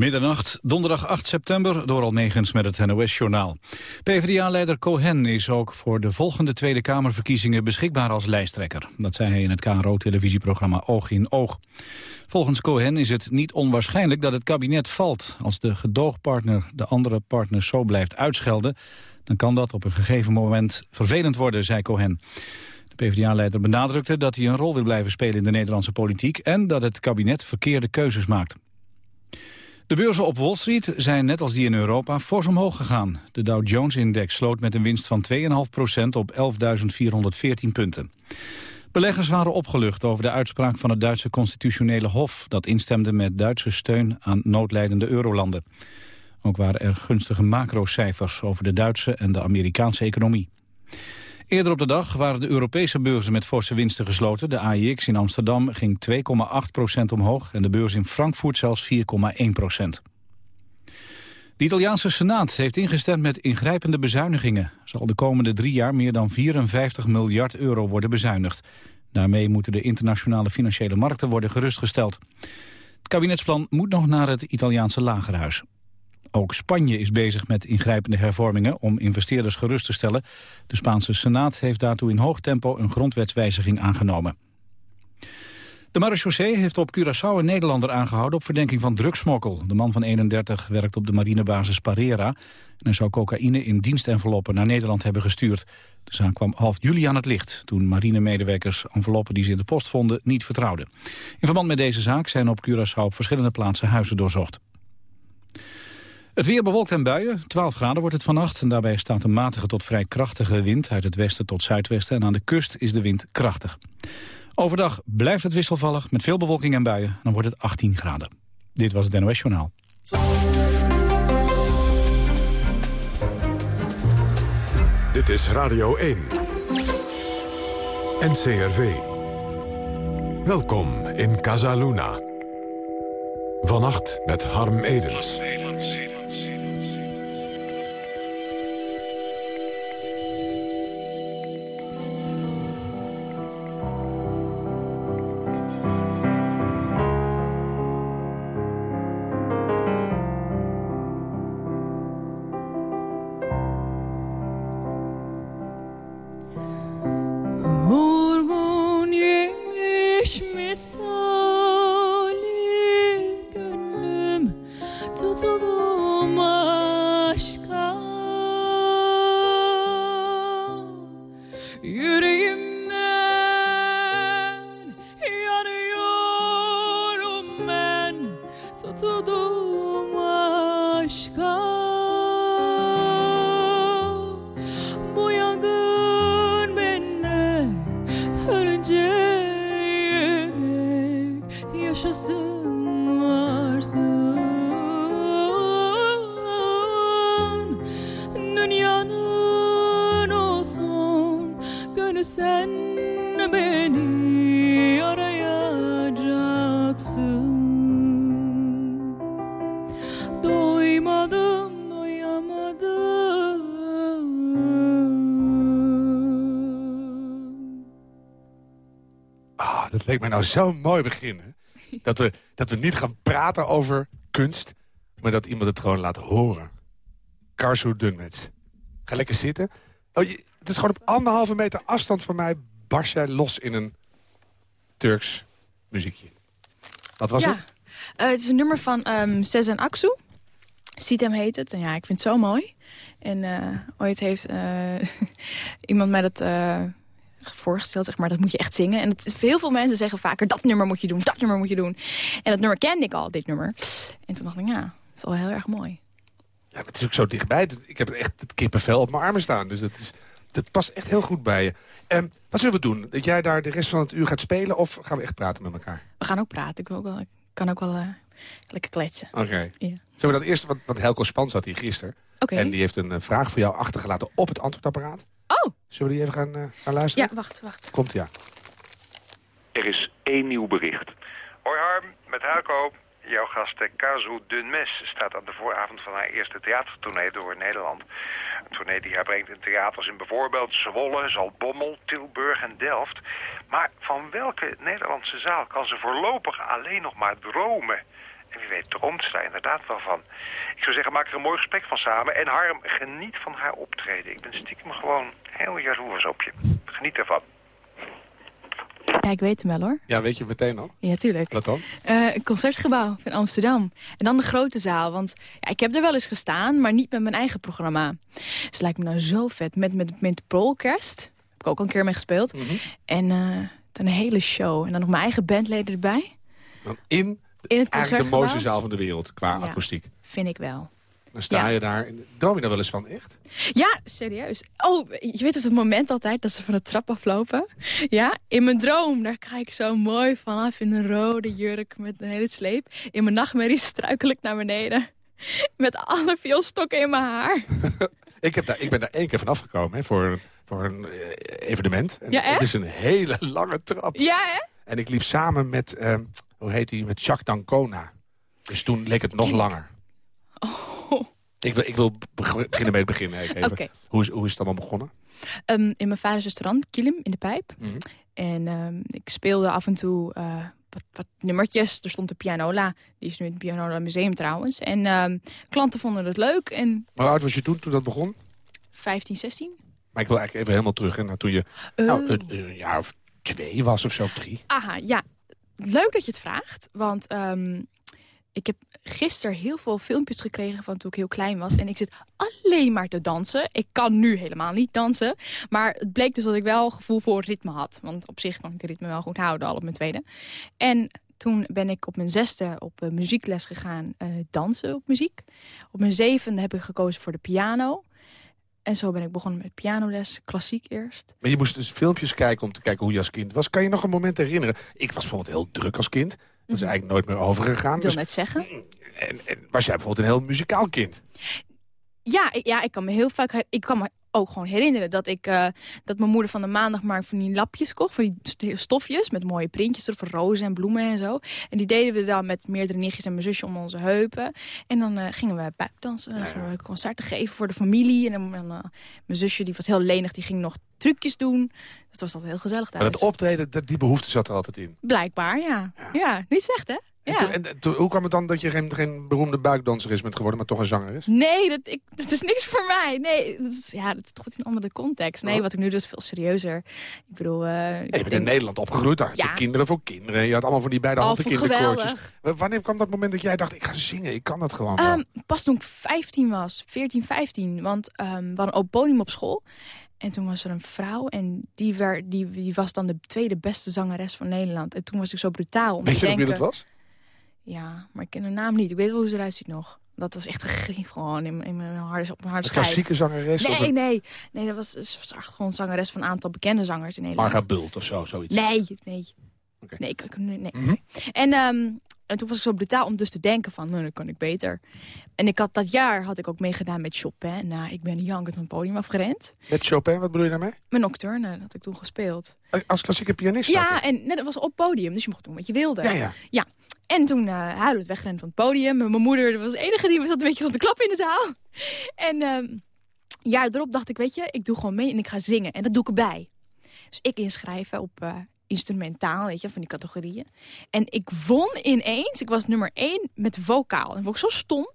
Middernacht, donderdag 8 september, door Almegens met het NOS-journaal. PvdA-leider Cohen is ook voor de volgende Tweede Kamerverkiezingen beschikbaar als lijsttrekker. Dat zei hij in het KRO-televisieprogramma Oog in Oog. Volgens Cohen is het niet onwaarschijnlijk dat het kabinet valt. Als de gedoogpartner de andere partners zo blijft uitschelden... dan kan dat op een gegeven moment vervelend worden, zei Cohen. De PvdA-leider benadrukte dat hij een rol wil blijven spelen in de Nederlandse politiek... en dat het kabinet verkeerde keuzes maakt. De beurzen op Wall Street zijn net als die in Europa fors omhoog gegaan. De Dow Jones-index sloot met een winst van 2,5% op 11.414 punten. Beleggers waren opgelucht over de uitspraak van het Duitse constitutionele hof... dat instemde met Duitse steun aan noodlijdende eurolanden. Ook waren er gunstige macrocijfers over de Duitse en de Amerikaanse economie. Eerder op de dag waren de Europese beurzen met forse winsten gesloten. De AIX in Amsterdam ging 2,8% omhoog en de beurs in Frankfurt zelfs 4,1% De Italiaanse Senaat heeft ingestemd met ingrijpende bezuinigingen. Zal de komende drie jaar meer dan 54 miljard euro worden bezuinigd. Daarmee moeten de internationale financiële markten worden gerustgesteld. Het kabinetsplan moet nog naar het Italiaanse lagerhuis. Ook Spanje is bezig met ingrijpende hervormingen om investeerders gerust te stellen. De Spaanse Senaat heeft daartoe in hoog tempo een grondwetswijziging aangenomen. De marechaussee heeft op Curaçao een Nederlander aangehouden op verdenking van drugsmokkel. De man van 31 werkt op de marinebasis Parera en zou cocaïne in dienstenveloppen naar Nederland hebben gestuurd. De zaak kwam half juli aan het licht, toen marinemedewerkers enveloppen die ze in de post vonden niet vertrouwden. In verband met deze zaak zijn op Curaçao op verschillende plaatsen huizen doorzocht. Het weer bewolkt en buien. 12 graden wordt het vannacht. En daarbij staat een matige tot vrij krachtige wind uit het westen tot zuidwesten. En aan de kust is de wind krachtig. Overdag blijft het wisselvallig met veel bewolking en buien. Dan wordt het 18 graden. Dit was het NOS Journaal. Dit is Radio 1. NCRV. Welkom in Casaluna. Vannacht met Harm Edens. Leek mij nou zo'n mooi begin. Dat we, dat we niet gaan praten over kunst, maar dat iemand het gewoon laat horen. Karsu Dunmets. Ga lekker zitten. Oh, je, het is gewoon op anderhalve meter afstand van mij... barst jij los in een Turks muziekje. Wat was ja. het? Uh, het is een nummer van um, Sezen Aksu. Sitem heet het. En ja, ik vind het zo mooi. En uh, ooit heeft uh, iemand mij dat voorgesteld, zeg maar, dat moet je echt zingen. En het, heel veel mensen zeggen vaker, dat nummer moet je doen, dat nummer moet je doen. En dat nummer kende ik al, dit nummer. En toen dacht ik, ja, dat is al heel erg mooi. Ja, maar het is ook zo dichtbij. Ik heb echt het kippenvel op mijn armen staan. Dus dat, is, dat past echt heel goed bij je. En wat zullen we doen? Dat jij daar de rest van het uur gaat spelen of gaan we echt praten met elkaar? We gaan ook praten. Ik, wil ook wel, ik kan ook wel uh, lekker kletsen. Oké. Ja. Zullen we dat eerst, want, want Helco Spans zat hier gisteren. Okay. En die heeft een uh, vraag voor jou achtergelaten op het antwoordapparaat. Oh. Zullen we die even gaan, uh, gaan luisteren? Ja, wacht, wacht. Komt ja. Er is één nieuw bericht. Hoi Harm, met Helco. Jouw gast Kazu Dunmes staat aan de vooravond van haar eerste theatertournee door Nederland. Een tournee die haar brengt in theaters in bijvoorbeeld Zwolle, Zaltbommel, Tilburg en Delft. Maar van welke Nederlandse zaal kan ze voorlopig alleen nog maar dromen? En wie weet droomt ze daar inderdaad wel van. Ik zou zeggen, maak er een mooi gesprek van samen. En Harm, geniet van haar optreden. Ik ben stiekem gewoon heel jaloers op je. Geniet ervan. Ja, ik weet hem wel hoor. Ja, weet je meteen al? Ja, tuurlijk. Wat dan? Eh, een concertgebouw van Amsterdam. En dan de grote zaal. Want ja, ik heb er wel eens gestaan, maar niet met mijn eigen programma. Dus het lijkt me nou zo vet. Met, met, met de Prolcast. Heb ik ook al een keer mee gespeeld. En eh, dan een hele show. En dan nog mijn eigen bandleden erbij. Dan in In het eigenlijk de mooiste zaal van de wereld qua Ja. akoestiek. Vind ik wel. Dan sta Ja. je daar. Droom je daar wel eens van, echt? Ja, serieus. Oh, je weet op het moment altijd dat ze van de trap aflopen? Ja, in mijn droom, daar kijk ik zo mooi vanaf in een rode jurk met een hele sleep. In mijn nachtmerrie struikel ik naar beneden. Met alle vioolstokken in mijn haar. Ik, heb daar, ik ben daar één keer van afgekomen hè, voor, een- voor een eh, evenement. En Ja, echt? het is een hele lange trap. Ja, hè? En ik liep samen met, eh, hoe heet die, met Jacques D'Ancona. Dus toen leek het nog langer. Oh. Ik wil, ik wil beg- beginnen met het begin. Even. Hoe, is, hoe is het allemaal begonnen? Ehm, in mijn vaders restaurant, Kilim, in de pijp. Mhm. En ehm, ik speelde af en toe eh, wat, wat nummertjes. Er stond de pianola. Die is nu in het Pianola Museum trouwens. En ehm, klanten vonden het leuk. En Maar hoe oud was je toen, toen dat begon? 15, 16. Maar ik wil eigenlijk even helemaal terug naar toen je nou, een, een jaar of twee was of zo, drie. Aha, ja. Leuk dat je het vraagt. Want ehm, ik heb gisteren heel veel filmpjes gekregen van toen ik heel klein was. En ik zit alleen maar te dansen. Ik kan nu helemaal niet dansen. Maar het bleek dus dat ik wel gevoel voor ritme had. Want op zich kan ik de ritme wel goed houden, al op mijn tweede. En toen ben ik op mijn zesde op eh, muziekles gegaan eh, dansen op muziek. Op mijn zevende heb ik gekozen voor de piano. En zo ben ik begonnen met pianoles, klassiek eerst. Maar je moest dus filmpjes kijken om te kijken hoe je als kind was. Kan je nog een moment herinneren? Ik was bijvoorbeeld heel druk als kind. Dat is eigenlijk nooit meer overgegaan. Ik wil Dus, net zeggen. en, en was jij bijvoorbeeld een heel muzikaal kind? Ja, ik- ja, ik kan me heel vaak... Ik kan me ook gewoon herinneren dat ik eh, dat mijn moeder van de maandag maar van die lapjes kocht. Van die st- stofjes met mooie printjes erop, van rozen en bloemen en zo. En die deden we dan met meerdere nichtjes en mijn zusje om onze heupen. En dan eh, gingen we buikdansen. Dan gingen we concerten geven voor de familie. En dan, eh, mijn zusje, die was heel lenig, die ging nog trucjes doen. Dat was altijd heel gezellig thuis. Maar dat optreden, dat- die behoefte zat er altijd in. Blijkbaar, ja. Ja, niet slecht hè? En, Ja. toen, en toen- hoe kwam het dan dat je geen, geen beroemde buikdanseres bent geworden, maar toch een zanger is? Nee, dat, ik, dat is niks voor mij. Nee, dat is, ja, dat is toch in een andere context. Nee, Oh. wat ik nu is veel serieuzer. Ik bedoel... eh, ik je bent in Nederland opgegroeid, daar had je Ja. kinderen voor kinderen. Je had allemaal van die beide Oh, handen kinderkoortjes. Wanneer kwam dat moment dat jij dacht, ik ga zingen, ik kan dat gewoon wel? Ehm, pas toen ik 15 was, 14, 15. Want ehm, we hadden ook podium op school. En toen was er een vrouw en die, werd, die, die was dan de tweede beste zangeres van Nederland. En toen was ik zo brutaal om Weet te je nog denken... wie dat was? Ja, maar ik ken haar naam niet. Ik weet wel hoe ze eruit ziet nog. Dat was echt gegrepen gewoon in, mijn- in mijn harde, op mijn harde Een schijf. klassieke zangeres? of Nee, een nee. Nee, dat was, ze was echt gewoon zangeres van een aantal bekende zangers in Nederland. Marga Bult of zo, zoiets? Nee, nee. Oké. Nee, ik, ik- nee. nee. Mhm. En, ehm, en toen was ik zo brutaal om dus te denken van, nou, dan kan ik beter. En ik had dat jaar had ik ook meegedaan met Chopin. Nou, ik ben jankend van het podium afgerend. Met Chopin, wat bedoel je daarmee? Mijn nocturne had ik toen gespeeld. Als klassieke pianist? Ja, ook? en net, dat was op podium, dus je mocht doen wat je wilde. ja, ja. En toen uh, huilend weggerend van het podium. Mijn moeder was de enige die zat een beetje zat te klappen in de zaal. En ehm ja, erop dacht ik, weet je, ik doe gewoon mee en ik ga zingen. En dat doe ik erbij. Dus ik inschrijven op eh, instrumentaal, weet je, van die categorieën. En ik won ineens, ik was nummer één met vocaal. En vond ik zo stom.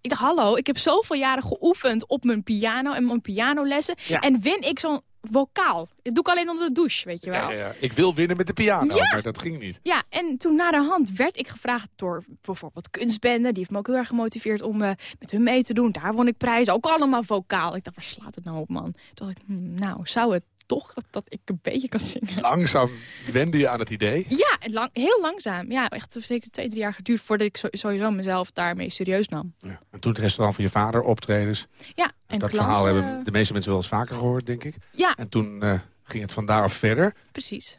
Ik dacht, hallo, ik heb zoveel jaren geoefend op mijn piano en mijn pianolessen. Ja. En win ik zo'n vocaal. Dat doe ik alleen onder de douche, weet je wel. Ja, ja. Ik wil winnen met de piano, Ja. maar dat ging niet. Ja, en toen na de hand werd ik gevraagd door bijvoorbeeld kunstbenden. Die heeft me ook heel erg gemotiveerd om eh, met hun mee te doen. Daar won ik prijzen, ook allemaal vocaal. Ik dacht, waar slaat het nou op, man? Toen dacht ik, hmm, nou, zou het toch dat, dat ik een beetje kan zingen? Langzaam wende je aan het idee. Ja, lang, heel langzaam. Ja, echt zeker twee, drie jaar geduurd voordat ik sowieso mezelf daarmee serieus nam. Ja. En toen het restaurant van je vader, optredens. Ja, En dat klanten, verhaal hebben de meeste mensen wel eens vaker gehoord, denk ik. Ja, En toen eh, ging het van daaraf verder. precies.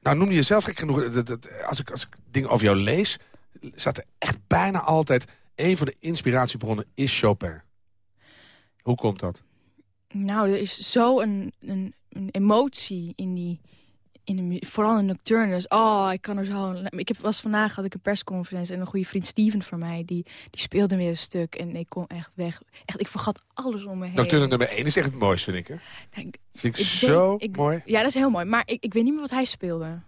Nou, noem je jezelf gek genoeg. dat- dat- als, ik, als ik dingen over jou lees, staat er echt bijna altijd... een van de inspiratiebronnen is Chopin. Hoe komt dat? Nou, er is zo een, een, een emotie in die... In de, vooral in nocturnes. Oh, ik kan er zo... Ik heb, was vandaag had ik een persconferentie en een goede vriend Steven van mij, die, die speelde weer een stuk en ik kon echt weg. Echt, ik vergat alles om me heen. Nocturne nummer 1 is echt het mooiste, vind ik. Hè? Nou, ik- vind ik, ik zo weet- ik- mooi. Ja, dat is heel mooi. Maar ik, ik weet niet meer wat hij speelde.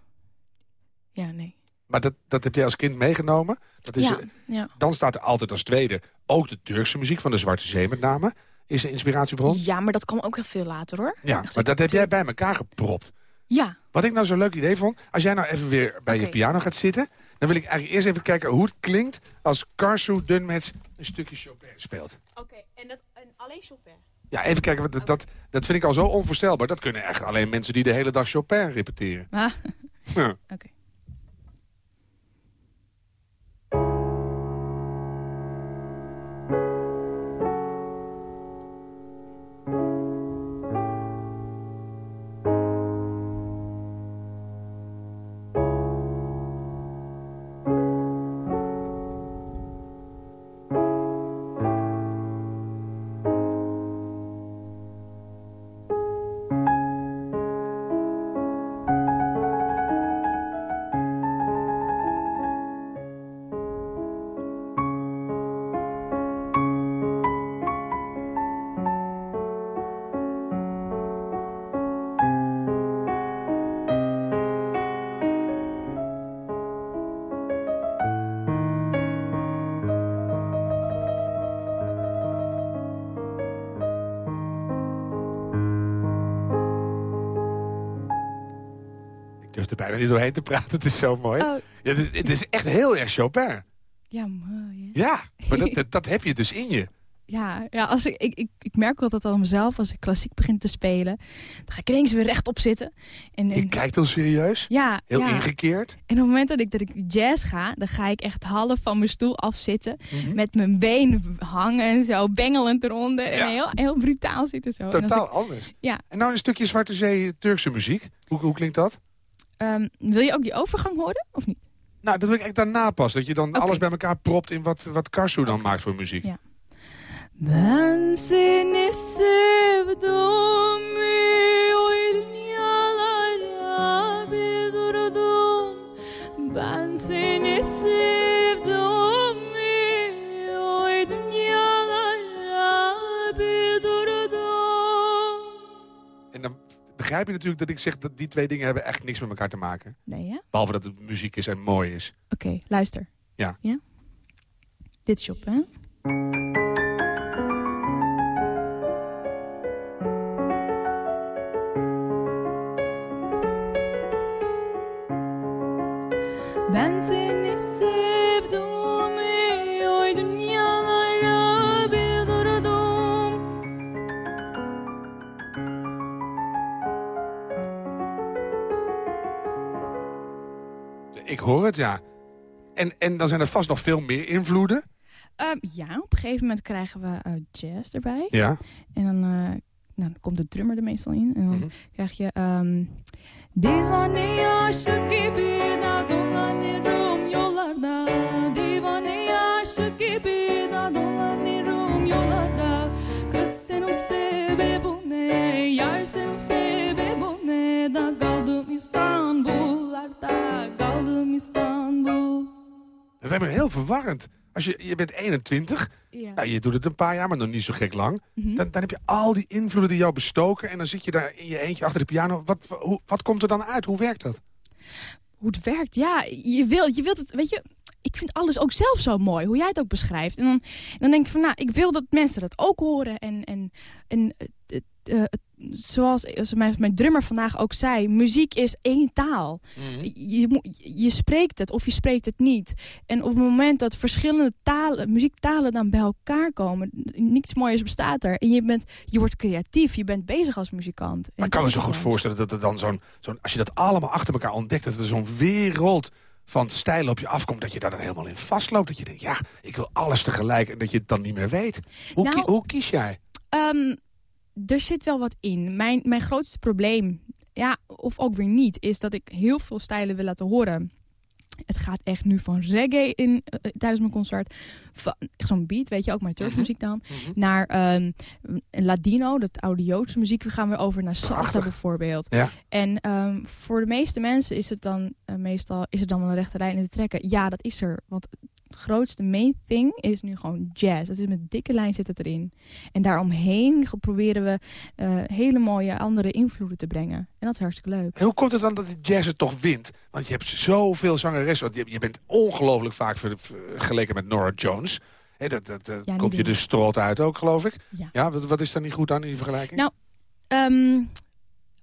Ja, nee. Maar dat, dat heb jij als kind meegenomen. Dat is, ja, ja. Dan staat er altijd als tweede ook de Turkse muziek van de Zwarte Zee met name. Is een inspiratiebron. ja, maar dat kwam ook heel veel later hoor. Ja, Echt maar dat heb jij bij elkaar gepropt. Ja, Wat ik nou zo'n leuk idee vond, als jij nou even weer bij je piano gaat zitten... dan wil ik eigenlijk eerst even kijken hoe het klinkt als Karsu Dunmets een stukje Chopin speelt. oké. En, dat, en alleen Chopin? Ja, even kijken, want dat, dat, dat vind ik al zo onvoorstelbaar. Dat kunnen echt alleen mensen die de hele dag Chopin repeteren. Ah, Ja. oké. Durf er bijna niet doorheen te praten, het is zo mooi. Oh, Ja, het, het is echt heel erg Chopin. ja, mooi. hè? Ja, maar dat, dat, dat heb je dus in je. Ja, ja als ik, ik, ik, ik merk altijd aan mezelf als ik klassiek begin te spelen. Dan ga ik ineens weer rechtop zitten. En, en- Je kijkt heel serieus, ja, heel ja. ingekeerd. En op het moment dat ik, dat ik jazz ga, dan ga ik echt half van mijn stoel afzitten. Mhm. Met mijn been hangen en zo, bengelend eronder. Ja. En heel, heel brutaal zitten zo. En als Totaal ik- anders. Ja. En nou een stukje Zwarte Zee Turkse muziek. Hoe, hoe klinkt dat? Ehm, wil je ook die overgang horen, of niet? Nou, dat wil ik echt daarna pas. Dat je dan alles bij elkaar propt in wat, wat Karsu dan maakt voor muziek. Ja. Ben seni sevdim oy dünyalara bir durdum Ben seni sevdim begrijp je natuurlijk dat ik zeg dat die twee dingen hebben echt niks met elkaar te maken. Nee, ja? Behalve dat het muziek is en mooi is. Oké, luister. Ja. ja? Dit is. Ben seni sevdim hoor het, ja. En, en dan zijn er vast nog veel meer invloeden. Ehm, ja, op een gegeven moment krijgen we eh, jazz erbij. Ja. En dan, eh, nou, dan komt de drummer er meestal in. En dan Mhm. krijg je... da yollarda lijkt me heel verwarrend. Als je, je bent 21, Ja. nou, je doet het een paar jaar, maar nog niet zo gek lang. Mhm. Dan, dan heb je al die invloeden die jou bestoken. En dan zit je daar in je eentje achter de piano. Wat, hoe, wat komt er dan uit? Hoe werkt dat? hoe het werkt. Ja, je wilt, je wilt het, weet je, ik vind alles ook zelf zo mooi, hoe jij het ook beschrijft. En dan, dan denk ik van, nou, ik wil dat mensen dat ook horen. En, en, en het- zoals, zoals mijn, mijn drummer vandaag ook zei, muziek is één taal. Je, moet- je spreekt het of je spreekt het niet. En op het moment dat verschillende talen, muziektalen dan bij elkaar komen, niets mooiers bestaat er. En je, bent, je wordt creatief, je bent bezig als muzikant. Maar ik kan me zo goed voorstellen dat er dan zo'n... zo'n als je dat allemaal achter elkaar ontdekt... dat er zo'n wereld van stijlen op je afkomt... dat je daar dan helemaal in vastloopt. Dat je denkt, ja, ik wil alles tegelijk... en dat je het dan niet meer weet. Hoe, Nou, ki- hoe kies jij? Ehm, er zit wel wat in. Mijn, mijn grootste probleem, ja, of ook weer niet, is dat ik heel veel stijlen wil laten horen. Het gaat echt nu van reggae in, eh, tijdens mijn concert, van zo'n beat, weet je, ook maar Turks muziek dan, naar ehm, Ladino, dat oude Joodse muziek. We gaan weer over naar salsa Prachtig. bijvoorbeeld. Ja. En ehm, voor de meeste mensen is het dan eh, meestal is het dan wel een rechte lijn in te trekken. Ja, dat is er. Want grootste main thing is nu gewoon jazz. Het is met dikke lijn zit het erin. En daaromheen proberen we eh, hele mooie andere invloeden te brengen. En dat is hartstikke leuk. En hoe komt het dan dat de jazz het toch wint? Want je hebt zoveel zangeressen. Want je, bent ongelooflijk vaak ver- vergeleken met Nora Jones. Dat dat, dat Ja, komt je dus strot uit ook, geloof ik. Ja. wat, wat is daar niet goed aan in die vergelijking? Nou, Ehm,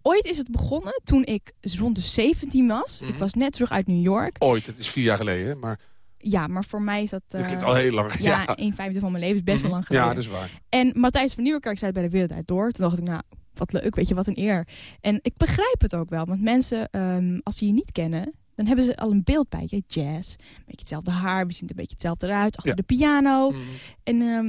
ooit is het begonnen toen ik rond de 17 was. Mhm. Ik was net terug uit New York. Ooit, het is vier jaar geleden, maar Ja, maar voor mij is dat... dat klinkt al heel lang. ja, een vijfde van mijn leven is best wel lang geleden. Ja, dat is waar. En Matthijs van Nieuwerkerk zei het bij de Wereld Draait Door. Toen dacht ik, nou, wat leuk, weet je, wat een eer. En ik begrijp het ook wel. Want mensen, ehm, als ze je niet kennen... dan hebben ze al een beeld bij je. Jazz, een beetje hetzelfde haar. We zien er een beetje hetzelfde eruit. Achter Ja. de piano. Mhm. En, ehm,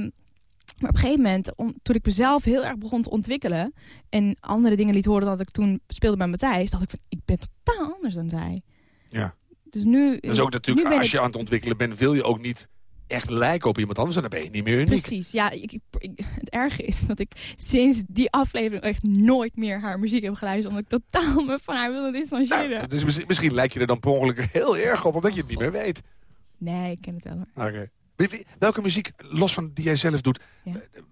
maar op een gegeven moment, om- toen ik mezelf heel erg begon te ontwikkelen... en andere dingen liet horen dan dat ik toen speelde bij Matthijs... dacht ik van, ik ben totaal anders dan zij. Ja. Dus nu... Dat is ook nu natuurlijk, als ik- je aan het ontwikkelen bent... wil je ook niet echt lijken op iemand anders. En dan ben je niet meer uniek. Precies, ja. Ik, ik- ik- het erge is dat ik sinds die aflevering echt nooit meer haar muziek heb geluisterd. Omdat ik totaal me van haar wilde distancieren. Nou, dus misschien, misschien lijk je er dan per ongeluk heel erg op... omdat je het niet meer weet. Nee, ik ken het wel hoor. Oké. Welke muziek, los van die jij zelf doet... Ja. eh,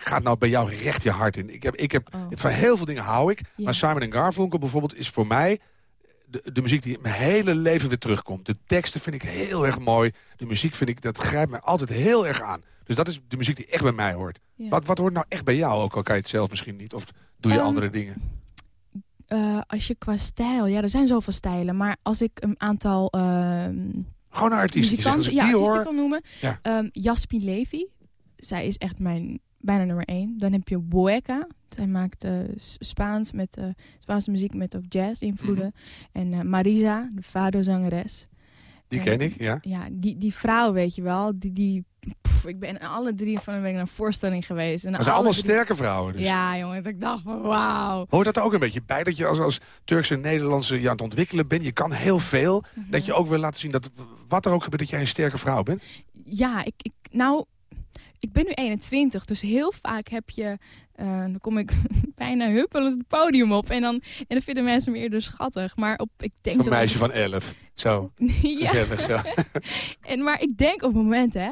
gaat nou bij jou recht je hart in? Ik heb, ik heb, Oh. Van heel veel dingen hou ik. Ja. Maar Simon Garfunkel bijvoorbeeld is voor mij... De, de muziek die mijn hele leven weer terugkomt. De teksten vind ik heel erg mooi. De muziek vind ik, dat grijpt mij altijd heel erg aan. Dus dat is de muziek die echt bij mij hoort. Ja. Wat, wat hoort nou echt bij jou? Ook al kan je het zelf misschien niet. Of doe je Ehm, andere dingen? Eh, als je qua stijl, ja, er zijn zoveel stijlen. Maar als ik een aantal ehm Gewoon een artiest. Die zegt, als muzikanten ik ja, die artiesten hoor... kan noemen. Ja. Ehm, Levy. Zij is echt mijn bijna nummer één. Dan heb je Boeca. Zij maakt eh, Spaans met eh, Spaanse muziek met ook jazz invloeden. En eh, Marisa, de fado-zangeres. Die Ja. ken ik, ja. Ja, die, die vrouw, weet je wel. Die, die, pff, ik ben alle drie van ben ik naar een voorstelling geweest. En Dat zijn alle allemaal drie- sterke vrouwen. Dus. Ja, jongen. Dat ik dacht van wauw. Hoort dat er ook een beetje bij? Dat je als, als Turkse en Nederlandse je aan het ontwikkelen bent. Je kan heel veel. Mhm. Dat je ook wil laten zien dat wat er ook gebeurt, dat jij een sterke vrouw bent. Ja, ik, ik, nou, ik ben nu 21, dus heel vaak heb je, eh, dan kom ik bijna huppelend het podium op en dan, en dan vinden mensen me eerder schattig. Maar op, ik denk Zo'n dat meisje van elf. Zo, ja, gezellig zo. en, maar ik denk op het moment, hè,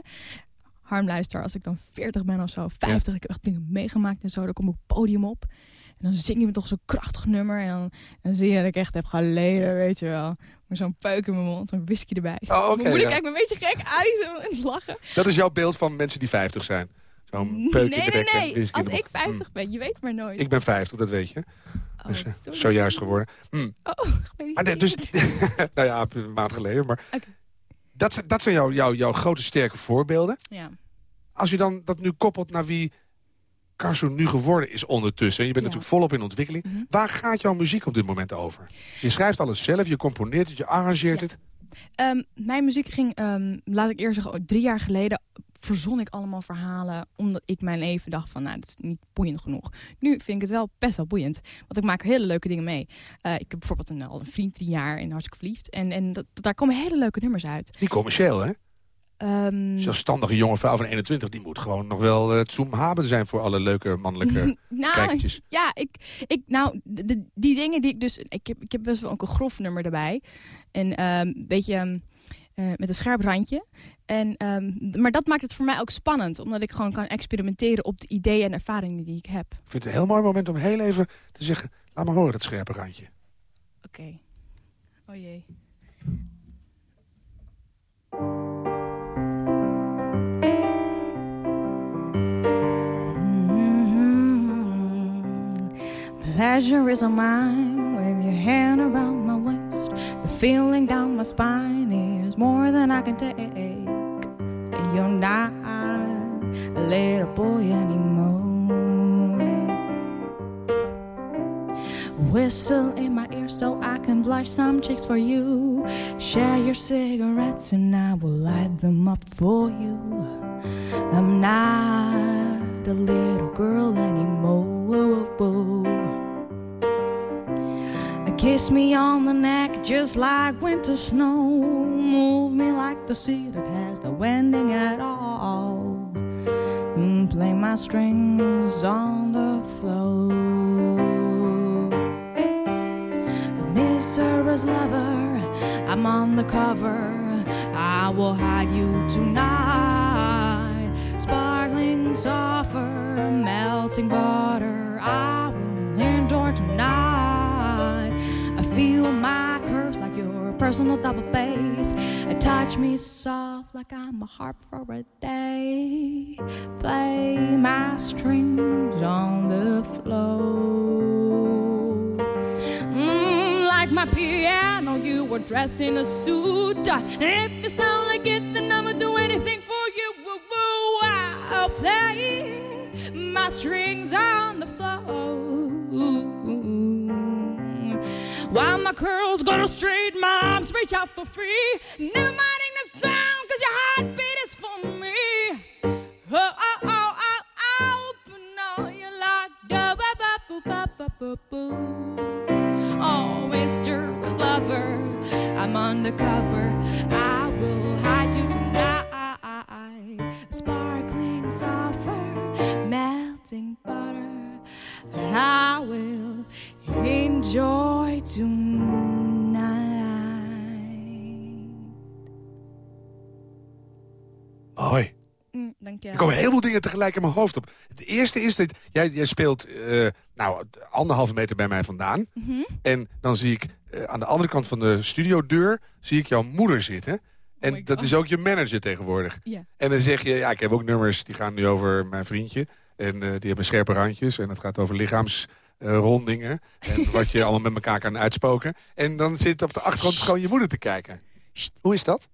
Harm luister, als ik dan 40 ben of zo, 50, ik heb echt dingen meegemaakt en zo, dan kom ik op het podium op. En dan zing je me toch zo'n krachtig nummer en dan, dan zie je dat ik echt heb geleden, weet je wel. Maar zo'n peuk in mijn mond, zo'n whisky erbij. Oh, oké, mijn moeder ja. kijkt me een beetje gek aan, is aan het lachen. Dat is jouw beeld van mensen die 50 zijn. Zo'n peuk nee, in de nee, bek. nee. in Als ik 50 ben, je weet maar nooit. Ik ben 50, dat weet je. Oh, Dus, eh, zojuist geworden. Hm. Oh, Maar de- dus, nou ja, een maand geleden. Maar dat, zijn- dat zijn jouw grote sterke voorbeelden. Ja. Als je dan dat nu koppelt naar wie Karsu nu geworden is ondertussen. En je bent Ja. natuurlijk volop in ontwikkeling. Mhm. Waar gaat jouw muziek op dit moment over? Je schrijft alles zelf, je componeert het, je arrangeert Ja. het. Ehm, mijn muziek ging, ehm, laat ik eerst zeggen, drie jaar geleden verzon ik allemaal verhalen. Omdat ik mijn leven dacht van, nou, dat is niet boeiend genoeg. Nu vind ik het wel best wel boeiend. Want ik maak hele leuke dingen mee. Eh, ik heb bijvoorbeeld een, al een vriend drie jaar en hartstikke verliefd. En, en dat, daar komen hele leuke nummers uit. Niet commercieel, hè? Ehm, Zelfstandige jonge vrouw van 21, die moet gewoon nog wel eh, het zoom haben zijn voor alle leuke mannelijke nou, kijkertjes. Ja, ik, ik, nou, de, die dingen die ik dus... Ik heb, ik heb best wel ook een grof nummer erbij. En ehm, een beetje ehm, eh, met een scherp randje. En, maar dat maakt het voor mij ook spannend. Omdat ik gewoon kan experimenteren op de ideeën en ervaringen die ik heb. Ik vind het een heel mooi moment om heel even te zeggen... laat maar horen, dat scherpe randje. Oké. Oh jee. Pleasure is all mine with your hand around my waist. The feeling down my spine is more than I can take. You're not a little boy anymore. Whistle in my ear so I can blush some cheeks for you. Share your cigarettes and I will light them up for you. I'm not a little girl anymore. Kiss me on the neck just like winter snow. Move me like the sea that has no ending at all. And play my strings on the floor. Mr. lover, I'm on the cover. I I will hide you tonight. Sparkling sulfur, melting butter. Personal double bass. Touch me soft like I'm a harp for a day. Play my strings on the floor. Mm, like my piano, you were dressed in a suit. If you sound like it, then I'ma do anything for you. I'll play my strings on the floor. While my curls go to straight, my arms reach out for free. Never minding the sound, cause your heartbeat is for me. Oh, oh, oh, oh, oh, but no, you're locked up. Oh, Mr. Lover, I'm undercover. I tegelijk in mijn hoofd op. Het eerste is dat jij, jij speelt eh, nou, anderhalve meter bij mij vandaan. Mhm. En dan zie ik eh, aan de andere kant van de studiodeur... zie ik jouw moeder zitten. En my dat is ook je manager tegenwoordig. En dan zeg je, ja, ik heb ook nummers die gaan nu over mijn vriendje. En eh, die hebben scherpe randjes. En het gaat over lichaamsrondingen. en wat je allemaal met elkaar kan uitspoken. En dan zit op de achtergrond gewoon je moeder te kijken. Hoe is dat?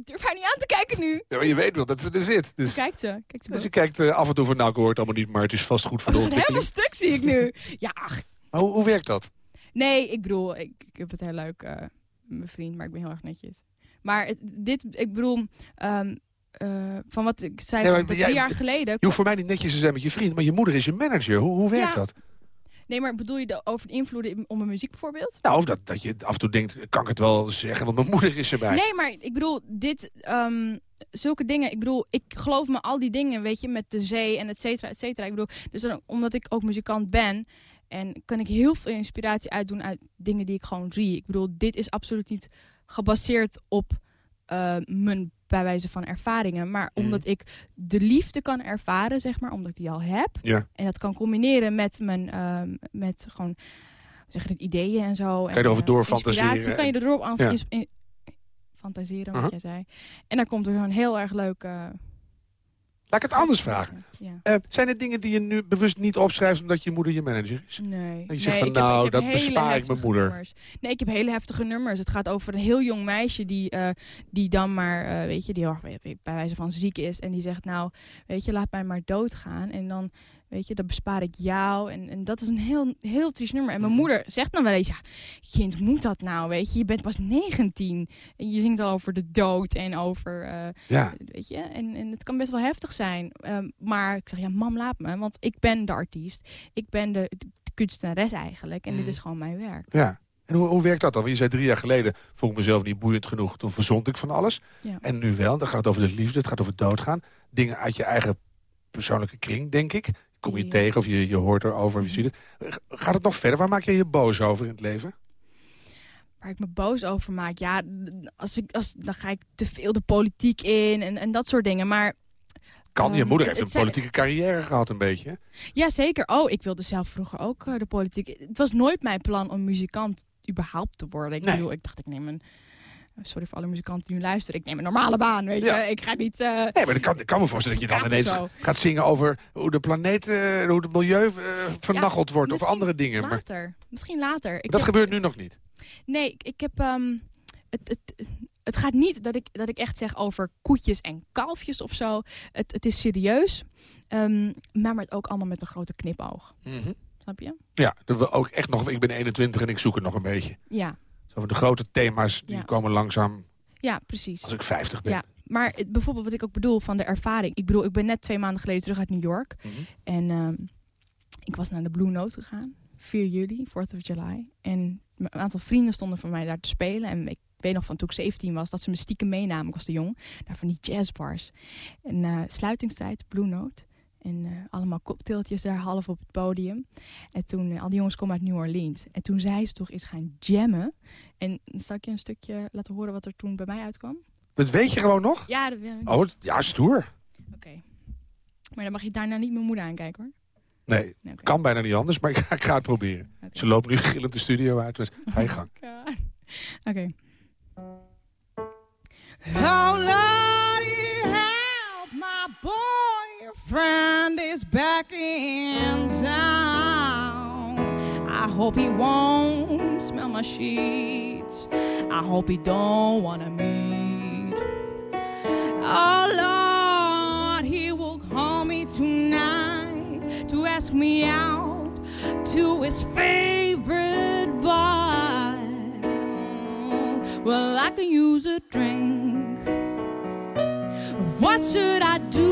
Ik durf haar niet aan te kijken nu. Ja, maar je weet wel dat ze er zit. Dus, Kijkt ze. Kijkt ze dus je kijkt eh, af en toe van, nou, ik hoor het allemaal niet, maar het is vast goed voor Oh, de dat gaat helemaal ontwikkeling. stuk, zie ik nu. Ja, ach. Maar hoe, hoe werkt dat? Nee, ik bedoel, ik, ik heb het heel leuk eh, met mijn vriend, maar ik ben heel erg netjes. Maar het- dit, ik bedoel, ehm, eh, van wat ik zei Ja, maar van drie jij- jaar geleden. Je hoeft voor mij niet netjes te zijn met je vriend, maar je moeder is je manager. Hoe, hoe werkt Ja. dat? Nee, maar bedoel je de, over de invloeden in- om mijn muziek bijvoorbeeld? Nou, of dat, dat je af en toe denkt, kan ik het wel zeggen, want mijn moeder is erbij. Nee, maar ik bedoel, dit, ehm, zulke dingen. Ik bedoel, ik geloof me al die dingen, weet je, met de zee en et cetera, et cetera. Ik bedoel, dus dan, omdat ik ook muzikant ben, en kan ik heel veel inspiratie uitdoen uit dingen die ik gewoon zie. Ik bedoel, dit is absoluut niet gebaseerd op eh, mijn bij wijze van ervaringen, maar Mhm. omdat ik de liefde kan ervaren, zeg maar, omdat ik die al heb. Ja. En dat kan combineren met mijn, ehm, met gewoon, zeg het, ideeën en zo. Kan je erover en, door eh, inspiratie fantaseren Kan je erop aan Ja. fantaseren, wat jij zei. En dan komt er zo'n heel erg leuk... Laat ik het anders vragen. Ja. Eh, zijn er dingen die je nu bewust niet opschrijft omdat je moeder je manager is? Nee. Dat je zegt nee, van, ik heb- nou, ik dat hele bespaar ik mijn heftige moeder. Nummers. Nee, ik heb hele heftige nummers. Het gaat over een heel jong meisje die, eh, die dan maar, eh, weet je, die heel erg bij bij wijze van ziek is. En die zegt, nou, weet je, laat mij maar doodgaan. En dan, weet je, dan bespaar ik jou. En, en dat is een heel, heel triest nummer. En mijn Mhm. moeder zegt dan wel eens, ja, kind, moet dat nou, weet je? Je bent pas 19. En je zingt al over de dood en over... eh, Ja. Weet je, en, en het kan best wel heftig zijn. Ehm, maar ik zeg, ja, mam, laat me. Want ik ben de artiest. Ik ben de, de kunstenares eigenlijk. En dit Mhm. is gewoon mijn werk. ja. En hoe, hoe werkt dat dan? Want je zei drie jaar geleden, vond ik mezelf niet boeiend genoeg. Toen verzond ik van alles. Ja. En nu wel, dan gaat het over de liefde, het gaat over doodgaan. Dingen uit je eigen persoonlijke kring, denk ik. Kom je Ja. tegen of je, je hoort erover of je ziet het. Gaat het nog verder? Waar maak je je boos over in het leven? Waar ik me boos over maak. Ja, als ik, als, dan ga ik te veel de politiek in en, en dat soort dingen. Maar Kan, je Ehm, moeder heeft een politieke carrière gehad een beetje. ja, zeker. Oh, ik wilde zelf vroeger ook eh, de politiek. Het was nooit mijn plan om muzikant überhaupt te worden. Ik Nee. bedoel, ik dacht, ik neem een... Sorry voor alle muzikanten die nu luisteren. Ik neem een normale baan, weet Ja. je. Ik ga niet... eh, Nee, maar ik kan, ik kan me voorstellen dat je dan ineens gaat zingen over hoe de planeet, eh, hoe het milieu eh, vernacheld wordt. Of andere dingen. Maar Later. Misschien later. Ik dat heb- gebeurt nu nog niet. Nee, ik, ik heb. ehm, het, het, het gaat niet dat ik, dat ik echt zeg over koetjes en kalfjes of zo. Het, het is serieus. Ehm, maar met ook allemaal met een grote knipoog. Mhm. Snap je? Ja, dat we ook echt nog. Ik ben 21 en ik zoek het nog een beetje. Ja, Van de grote thema's die Ja. komen langzaam ja precies. als ik 50 ben. Ja, maar het- bijvoorbeeld wat ik ook bedoel van de ervaring. Ik bedoel, ik ben net twee maanden geleden terug uit New York. Mhm. En ehm, ik was naar de Blue Note gegaan. 4 juli, 4th of July. En een aantal vrienden stonden voor mij daar te spelen. En ik weet nog van toen ik 17 was, dat ze me stiekem meenamen. Ik was te jong. Daar van die jazzbars. En eh, sluitingstijd, Blue Note. En eh, allemaal cocktailtjes daar half op het podium. En toen, eh, al die jongens komen uit New Orleans. En toen zei ze toch eens gaan jammen. En zal ik je een stukje laten horen wat er toen bij mij uitkwam? Dat weet je gewoon nog? Ja, dat wil ik. Oh, ja, stoer. Oké. Maar dan mag je daarna niet mijn moeder aankijken, hoor. Nee, Nee, oké. kan bijna niet anders, maar ik ga, ik ga het proberen. Oké. Ze loopt nu gillend de studio uit, dus ga je gang. Oké. Oh, Lordy, help, my boyfriend is back in town. I hope he won't smell my sheets. I hope he don't wanna meet. Oh, Lord, he will call me tonight to ask me out to his favorite bar. Well, I could use a drink. What should I do?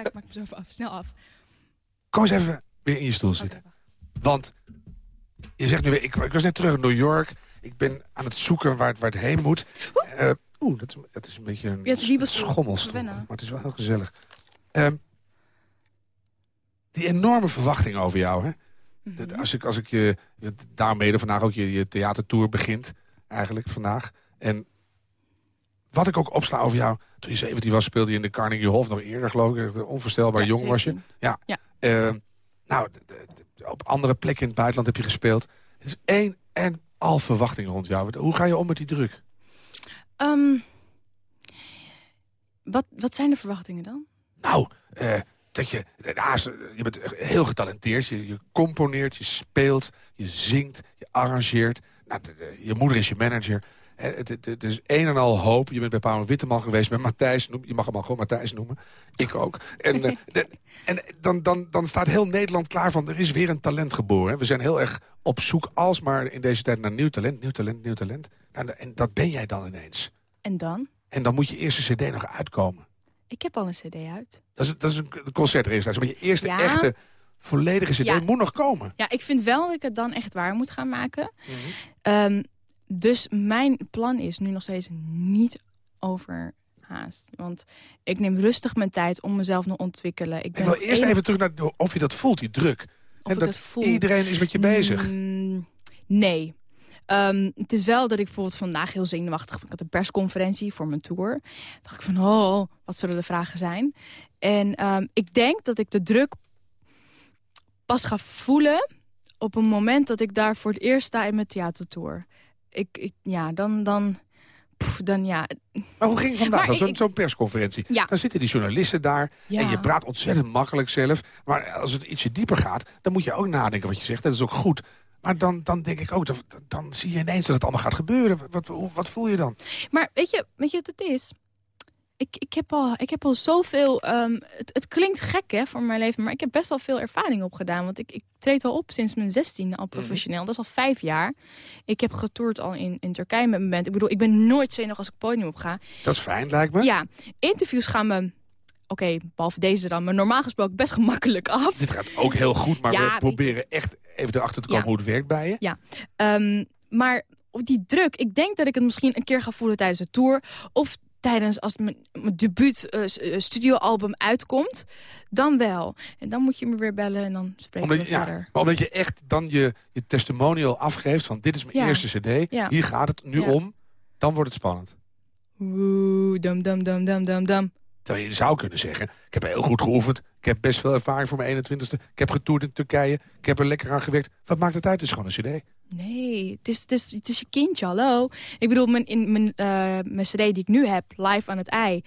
Ja, ik maak me zo even af. Snel af. Kom eens even weer in je stoel zitten. Want je zegt nu weer, ik, ik was net terug in New York. Ik ben aan het zoeken waar het, waar het heen moet. Eh, Oeh, dat, is- dat is een beetje een Ja, een schommelstoel. Maar het is wel heel gezellig. Ehm, die enorme verwachting over jou, hè? Dat als ik, als ik je, daarmee vandaag ook je, je theatertour begint, eigenlijk vandaag. En wat ik ook opsla over jou, toen je 17 was speelde je in de Carnegie Hall, nog eerder geloof ik, onvoorstelbaar Ja, jong was je. 17. Ja. Ja. Eh, nou, op andere plekken in het buitenland heb je gespeeld. Het is één en al verwachting rond jou. Hoe ga je om met die druk? Ehm, wat, wat zijn de verwachtingen dan? Nou, eh, dat je, ja, ze- je bent heel getalenteerd. Je, je componeert, je speelt, je zingt, je arrangeert. Nou, je moeder is je manager. Eh, Het, het, het is een en al hoop. Je bent bij Paul Witteman geweest, bij Matthijs. Je mag hem al gewoon Matthijs noemen. Ik ook. En, eh, de- en dan, dan, dan staat heel Nederland klaar van... er is weer een talent geboren. We zijn heel erg op zoek alsmaar in deze tijd naar nieuw talent, nieuw talent, nieuw talent. Nou, en dat ben jij dan ineens. En dan? En dan moet je eerste cd nog uitkomen. Ik heb al een cd uit. Dat is, dat is een concertregistratie. Maar je eerste Ja. echte volledige cd Ja. moet nog komen. Ja, ik vind wel dat ik het dan echt waar moet gaan maken. Mhm. Ehm, dus mijn plan is nu nog steeds niet overhaast. Want ik neem rustig mijn tijd om mezelf nog te ontwikkelen. Ik, wil eerst even terug naar of je dat voelt, die druk. Of en dat dat voel. iedereen is met je bezig. Mm, nee. Ehm, het is wel dat ik bijvoorbeeld vandaag heel zenuwachtig ben. Ik had een persconferentie voor mijn tour. dacht ik van, oh, wat zullen de vragen zijn? En ehm, ik denk dat ik de druk pas ga voelen op een moment dat ik daar voor het eerst sta in mijn theatertour. Ik, ik, ja, dan, dan, pff, dan ja. Maar hoe ging het vandaag? Zo'n persconferentie. Ja. Dan zitten die journalisten daar. ja. En je praat ontzettend makkelijk zelf. Maar als het ietsje dieper gaat, dan moet je ook nadenken wat je zegt. Dat is ook goed. Maar dan, dan denk ik ook, dan, dan zie je ineens dat het allemaal gaat gebeuren. Wat, wat, wat voel je dan? Maar weet je, weet je wat het is? Ik, ik, heb, al, ik heb al zoveel... ehm, het, het klinkt gek hè, voor mijn leven, maar ik heb best wel veel ervaring opgedaan. Want ik, ik treed al op sinds mijn zestiende al professioneel. Dat is al vijf jaar. Ik heb getoerd al in, in Turkije met mijn band. Ik bedoel, ik ben nooit zenuwachtig als ik podium op ga. Dat is fijn, lijkt me. Ja, interviews gaan me... Oké, behalve deze dan, maar normaal gesproken best gemakkelijk af. Dit gaat ook heel goed, maar Ja, we proberen echt even erachter te komen Ja. hoe het werkt bij je. Ehm, maar op die druk, ik denk dat ik het misschien een keer ga voelen tijdens de tour. Of tijdens als mijn, mijn debuut eh, eh, studioalbum uitkomt. Dan wel. En dan moet je me weer bellen en dan spreken Omdat we je, ja, verder. maar omdat je echt dan je, je testimonial afgeeft van dit is mijn Ja. eerste cd. Ja. Hier gaat het nu om. Dan wordt het spannend. Oeh, dum dum dum dum dum dum. Terwijl je zou kunnen zeggen, ik heb heel goed geoefend. Ik heb best veel ervaring voor mijn 21ste. Ik heb getoerd in Turkije. Ik heb er lekker aan gewerkt. Wat maakt het uit? Het is gewoon een cd. Nee, het is, het, is, het is je kindje, hallo. Ik bedoel, mijn, in mijn, eh, mijn cd die ik nu heb, live aan het ei...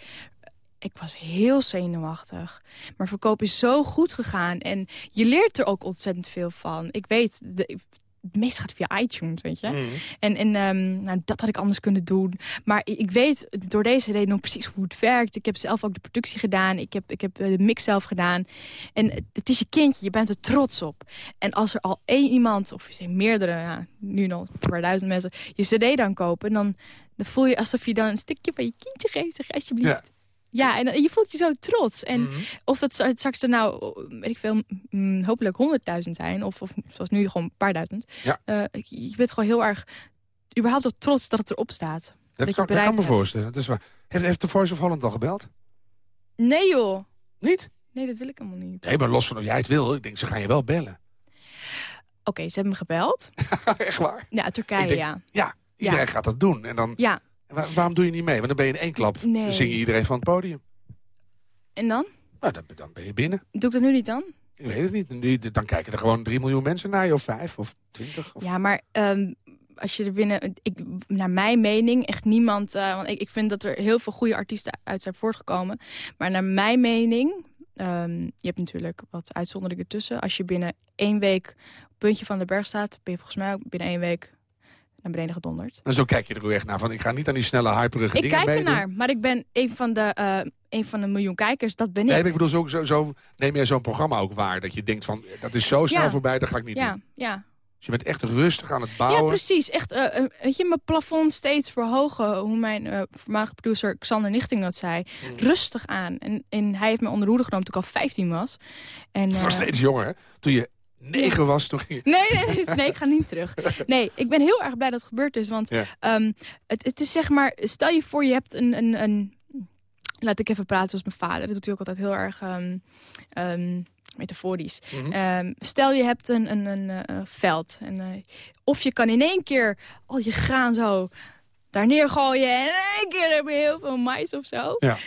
Ik was heel zenuwachtig. Maar verkoop is zo goed gegaan. En je leert er ook ontzettend veel van. Ik weet, de, het meeste gaat via iTunes, weet je. Mhm. En, en ehm, nou, dat had ik anders kunnen doen. Maar ik- weet door deze reden nog precies hoe het werkt. Ik heb zelf ook de productie gedaan. Ik heb, ik heb eh, de mix zelf gedaan. En het- is je kindje, je bent er trots op. En als er al één iemand, of zijn meerdere, ja, nu nog een paar duizend mensen, je cd dan kopen, dan, dan voel je alsof je dan een stukje van je kindje geeft. Zeg, alsjeblieft. Ja. Ja. en dan- je voelt je zo trots. En Mhm. of dat straks er nou, weet ik veel, mm, hopelijk honderdduizend zijn. Of, of zoals nu gewoon een paar duizend. Ja. Eh, je bent gewoon heel erg, überhaupt trots dat het erop staat. Dat, kan, dat kan me voorstellen. Dat is waar. Heeft, heeft de Voice of Holland al gebeld? Nee joh. Niet? Nee, dat wil ik helemaal niet. Nee, maar los van of jij het wil. Ik denk, ze gaan je wel bellen. Oké, ze hebben me gebeld. Echt waar? Ja, Turkije, denk- ja. Ja, iedereen gaat dat doen. En dan, Ja, wa- waarom doe je niet mee? Want dan ben je in één klap. Nee. Dan zing je iedereen van het podium. en dan? Nou, dan, dan ben je binnen. Doe ik dat nu niet dan? Ik weet het niet. Nu- Dan kijken er gewoon 3 miljoen mensen naar je. Of 5 of 20. Of... Ja, maar ehm, als je er binnen... Ik, naar mijn mening, echt niemand... eh, want ik, ik vind dat er heel veel goede artiesten uit zijn voortgekomen. Maar naar mijn mening... ehm, je hebt natuurlijk wat uitzonderingen tussen. Als je binnen één week op puntje van de berg staat... ben je volgens mij ook binnen één week naar beneden gedonderd. En zo kijk je er ook echt naar. Van, ik ga niet aan die snelle, hyperige Ik dingen kijk ernaar, maar ik ben een van de, eh een van de miljoen kijkers. Dat ben ik. Nee, ik bedoel, zo, zo, zo neem jij zo'n programma ook waar. Dat je denkt van, dat is zo snel Ja. voorbij, dat ga ik niet ja, doen. ja. Dus je bent echt rustig aan het ja, bouwen. precies. Echt, eh, weet je, mijn plafond steeds verhogen. Hoe mijn voormalige producer Xander Nichting dat zei. Mm. Rustig aan. En, en hij heeft me onder de genomen toen ik al 15 was. En, eh, was steeds jonger, hè? Toen je negen was, je... Nee, nee, nee, ik ga niet terug. Nee, ik ben heel erg blij dat het gebeurd is. Want Ja. ehm, het, het is zeg maar, stel je voor je hebt een, een, een... Laat ik even praten zoals mijn vader. Dat doet hij ook altijd heel erg ehm, ehm, metaforisch. Mhm. Stel je hebt een, een, een, eh, veld. En, eh, of je kan in één keer al je graan zo daar neergooien. En in één keer heb je heel veel mais of zo. Ja.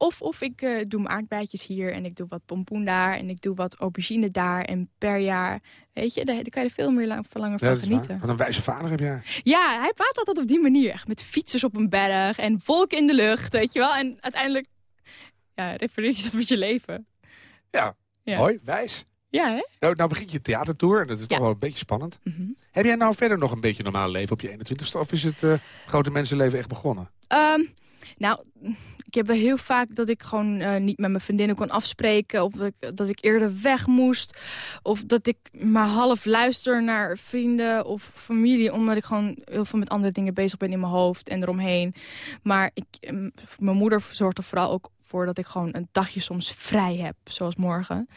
Of, of ik eh, doe mijn aardbeidjes hier en ik doe wat pompoen daar en ik doe wat aubergine daar. En per jaar, weet je, daar, daar kan je er veel meer lang, van langer Ja, van genieten. Wat een wijze vader heb jij. Ja, hij praat altijd op die manier. Echt met fietsers op een berg en wolken in de lucht, weet je wel. En uiteindelijk ja, refereert je dat met je leven. Ja, Ja. mooi, wijs. Ja, hè? Nou, nou begint je theatertour en dat is toch wel een beetje spannend. Mhm. Heb jij nou verder nog een beetje normaal leven op je 21ste? Of is het eh, grote mensenleven echt begonnen? Ehm, nou, ik heb wel heel vaak dat ik gewoon eh, niet met mijn vriendinnen kon afspreken. Of dat ik, dat ik eerder weg moest. Of dat ik maar half luister naar vrienden of familie. Omdat ik gewoon heel veel met andere dingen bezig ben in mijn hoofd en eromheen. Maar ik, mijn moeder zorgt er vooral ook voor dat ik gewoon een dagje soms vrij heb. Zoals morgen.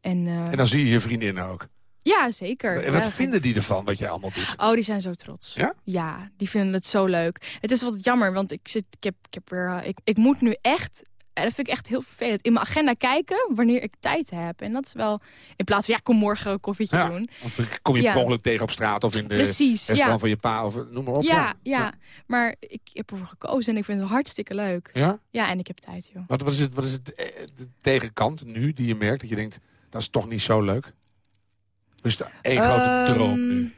En, eh, En dan zie je je vriendinnen ook. Ja, zeker. En wat Ja, vinden die ervan, wat jij allemaal doet? Oh, die zijn zo trots. Ja? Ja, die vinden het zo leuk. Het is wat jammer, want ik, zit, ik, heb, ik, heb weer, eh, ik, ik moet nu echt... En dat vind ik echt heel vervelend. In mijn agenda kijken wanneer ik tijd heb. En dat is wel... In plaats van, ja, kom morgen een koffietje Ja. doen. Of kom je Ja. per ongeluk tegen op straat of in de Precies, restaurant ja. van je pa of noem maar op. Ja, ja, maar ik heb ervoor gekozen en ik vind het hartstikke leuk. Ja? Ja, en ik heb tijd, joh. Wat, wat is, het, wat is het, eh, de tegenkant nu die je merkt dat je denkt, dat is toch niet zo leuk? Dus de één grote Ehm, droom nu.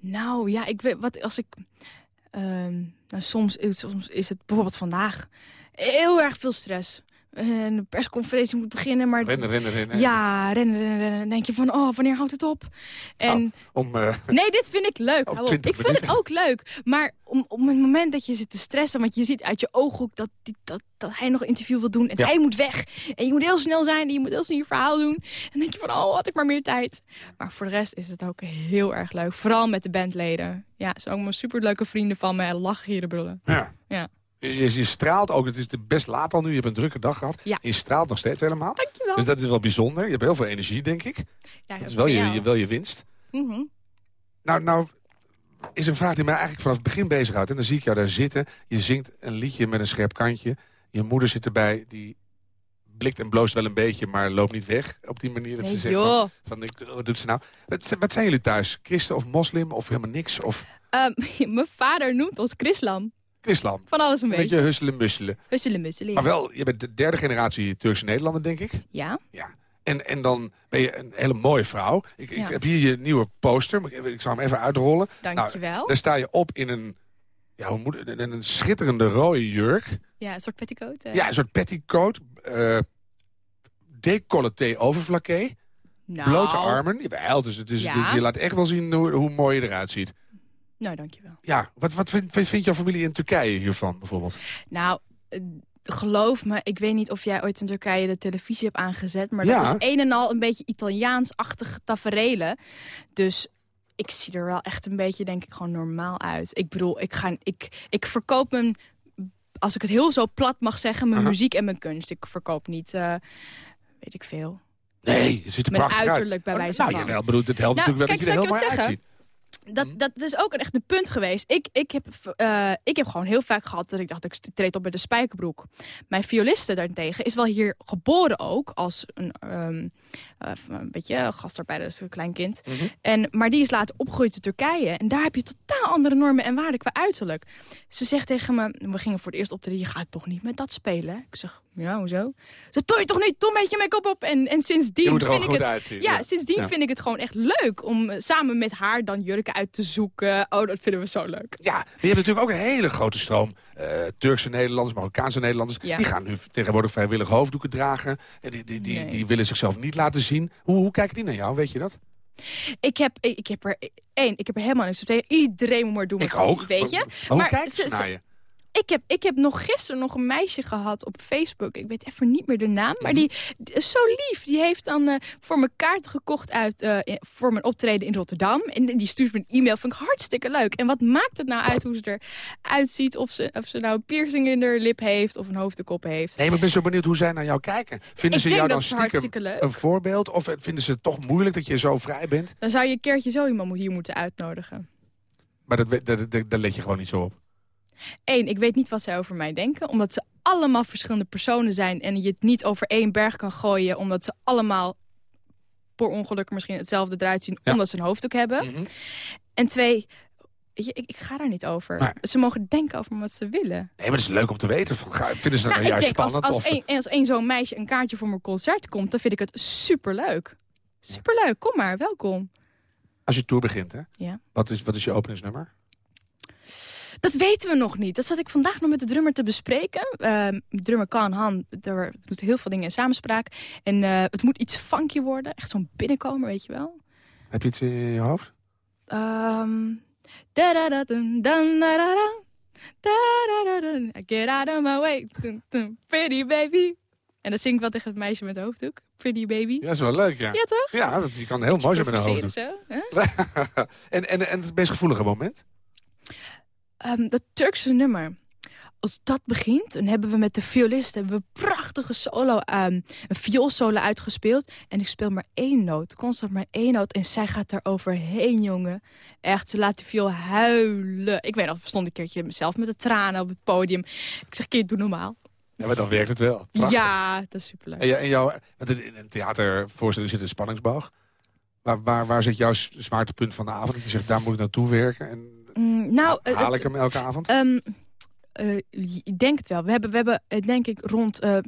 Nou, ja, ik weet wat als ik. ehm, nou, soms, soms is het bijvoorbeeld vandaag heel erg veel stress. En de persconferentie moet beginnen, maar. Rennen, rennen, rennen. Ja, rennen, rennen, rennen. Dan denk je van, oh, wanneer houdt het op? En Om, eh, nee, dit vind ik leuk. Over Hou op. 20 Ik vind het ook leuk. Maar om, op het moment dat je zit te stressen, want je ziet uit je ooghoek dat, die, dat, dat hij nog een interview wil doen en Ja. hij moet weg. En je moet heel snel zijn en je moet heel snel je verhaal doen. En dan denk je van, oh, had ik maar meer tijd. Maar voor de rest is het ook heel erg leuk. Vooral met de bandleden. Ja, ze zijn ook mijn superleuke vrienden van me. Lachen hier de brullen. ja. Ja. Je, je, straalt ook, het is de best laat al nu, je hebt een drukke dag gehad. Ja. Je straalt nog steeds helemaal. Dankjewel. Dus dat is wel bijzonder. Je hebt heel veel energie, denk ik. ja, Dat is wel je, je, wel je winst. Mhm. Nou, nou is een vraag die mij eigenlijk vanaf het begin bezighoudt. En dan zie ik jou daar zitten. Je zingt een liedje met een scherp kantje. Je moeder zit erbij, die blikt en bloost wel een beetje... maar loopt niet weg op die manier dat Nee, ze zegt van, joh. van... ik- Wat doet ze nou? Wat, zijn- wat zijn jullie thuis? Christen of moslim of helemaal niks? Of Ehm, mijn vader noemt ons Chrislam. Islam? Van alles een Een beetje. beetje husselen, musselen. Husselen musselen. Maar wel, je bent de derde generatie Turkse Nederlander, denk ik. Ja? Ja. En, en dan ben je een hele mooie vrouw. Ik, ik Ja. heb hier je nieuwe poster. Ik, ik zal hem even uitrollen. Dankjewel. Nou, daar sta je op in een, ja, hoe moet in een schitterende rode jurk. Ja, een soort petticoat. eh. Ja, een soort petticoat. eh décolleté overflaké. Nou, Blote armen, jawel. Dus, het is, Ja. dus je laat echt wel zien hoe, hoe mooi je eruit ziet. Nou, dankjewel. Ja, wat, wat vindt, vindt jouw familie in Turkije hiervan bijvoorbeeld? Nou, eh, geloof me, ik weet niet of jij ooit in Turkije de televisie hebt aangezet... maar Ja. dat is een en al een beetje Italiaans-achtige taferelen. Dus ik zie er wel echt een beetje, denk ik, gewoon normaal uit. Ik bedoel, ik, ga, ik, ik verkoop mijn... Als ik het heel zo plat mag zeggen, mijn Aha. muziek en mijn kunst. Ik verkoop niet, eh, weet ik veel. Nee, je ziet er prachtig uit. uiterlijk bij Oh, wijze nou, van. jawel, bedoel, het helpt Nou, natuurlijk wel kijk, dat je er heel mooi uitziet. Dat, Mhm. dat is ook echt een punt geweest. Ik, ik, heb, eh, ik heb gewoon heel vaak gehad dat ik dacht, ik treed op bij de spijkerbroek. Mijn violiste daartegen is wel hier geboren ook als een, eh, een beetje gastarbeider, dus een klein kind. Mhm. En, maar die is later opgegroeid in Turkije. En daar heb je totaal andere normen en waarden qua uiterlijk. Ze zegt tegen me, we gingen voor het eerst optreden, je gaat toch niet met dat spelen? Ik zeg, ja, hoezo? Ze doe je toch niet, doe een beetje make-up op. En, en sindsdien Je moet er vind ik het... uitzien. Ja, sindsdien Ja. vind ik het gewoon echt leuk om eh, samen met haar dan jurken uit te zoeken. Oh, dat vinden we zo leuk. Ja, je hebt natuurlijk ook een hele grote stroom eh, Turkse Nederlanders, Marokkaanse Nederlanders. Ja. Die gaan nu tegenwoordig vrijwillig hoofddoeken dragen. En die, die, die, Nee. die willen zichzelf niet laten zien. Hoe, hoe kijken die naar jou, weet je dat? Ik heb, ik, ik heb er één, ik heb er helemaal niks op tegen. Iedereen moet maar doen Ik ook. Weet je? Maar, maar hoe kijken ze- naar je? Ik heb, ik heb nog gisteren nog een meisje gehad op Facebook. Ik weet even niet meer de naam. Maar die, is zo lief. Die heeft dan eh, voor me kaarten gekocht uit, eh, voor mijn optreden in Rotterdam. En die stuurt me een e-mail. Vind ik hartstikke leuk. En wat maakt het nou uit hoe ze eruit ziet? Of ze, of ze nou een piercing in haar lip heeft of een hoofddoek op heeft. Nee, maar ik ben zo benieuwd hoe zij naar jou kijken. Vinden ik ze jou dan dat stiekem hartstikke leuk. een voorbeeld? Of vinden ze het toch moeilijk dat je zo vrij bent? Dan zou je een keertje zo iemand hier moeten uitnodigen. Maar dat, we- dat, dat, daar let je gewoon niet zo op. Eén, ik weet niet wat zij over mij denken. Omdat ze allemaal verschillende personen zijn. En je het niet over één berg kan gooien. Omdat ze allemaal per ongeluk misschien hetzelfde eruit zien. Ja. Omdat ze een hoofddoek hebben. Mhm. En twee, je, ik, ik ga daar niet over. Ze mogen denken over wat ze willen. Nee, maar het is leuk om te weten. Van, vinden ze dat Nou, nou juist denk spannend? als, of, als één zo'n meisje een kaartje voor mijn concert komt... dan vind ik het superleuk. Superleuk, kom maar, welkom. Als je tour begint, hè? Ja. Wat is, wat is je openingsnummer? Dat weten we nog niet. Dat zat ik vandaag nog met de drummer te bespreken. Ehm, drummer Kan Han daar doet heel veel dingen in samenspraak. En eh, het moet iets funky worden. Echt zo'n binnenkomer, weet je wel. Heb je iets in je hoofd? Da-da-da-dun. Get out of my way. Pretty baby. En dan zing ik wel tegen het meisje met de hoofddoek. Pretty baby. Ja, dat is wel leuk, ja. Ja, toch? Ja, dat je kan heel mooi zijn met een hoofddoek. zo, en, en, en het meest gevoelige moment? Ehm, dat Turkse nummer. Als dat begint, dan hebben we met de violist hebben we een prachtige solo, ehm, een vioolsolo uitgespeeld. En ik speel maar één noot, constant maar één noot. En zij gaat daar overheen, jongen. Echt, ze laat die viool huilen. Ik weet nog, we stonden een keertje mezelf met de tranen op het podium. Ik zeg, kind, doe normaal. Ja, maar dan werkt het wel. Prachtig. Ja, dat is superleuk. En, jou- en jouw, in een theatervoorstelling zit een spanningsboog. Waar, waar, waar zit jouw zwaartepunt van de avond? Dat je zegt, daar moet ik naartoe werken. En Mm, nou, haal ik hem elke avond? Ehm, eh, ik denk het wel. We hebben, we hebben eh, denk ik rond eh 70%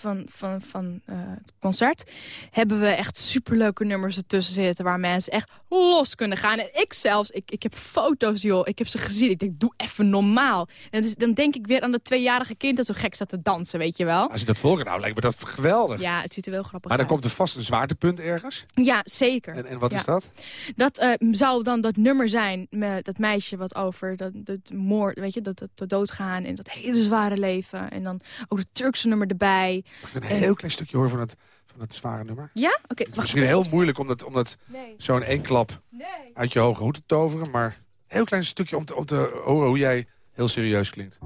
van, van, van eh, het concert... hebben we echt superleuke nummers ertussen zitten... waar mensen echt los kunnen gaan. En ik zelfs, ik, ik heb foto's, joh. Ik heb ze gezien. Ik denk, doe even normaal. En dus, dan denk ik weer aan dat tweejarige kind... dat zo gek staat te dansen, weet je wel. Als je dat volgt, nou lijkt me dat geweldig. Ja, het ziet er wel grappig maar dan uit. komt er vast een zwaartepunt ergens. Ja, zeker. En, en wat Ja. is dat? Dat eh, zou dan dat nummer zijn met dat meisje wat over dat, dat moord, weet je, dat, dat, dat doodgaan en dat hele zware leven. En dan ook het Turkse nummer erbij. Mag ik een En- heel klein stukje horen van het, van het zware nummer? Ja? Oké. Het is misschien heel moeilijk om dat, om dat Nee. zo in één klap Nee. uit je hoge hoed te toveren. Maar een heel klein stukje om te, om te horen hoe jij heel serieus klinkt.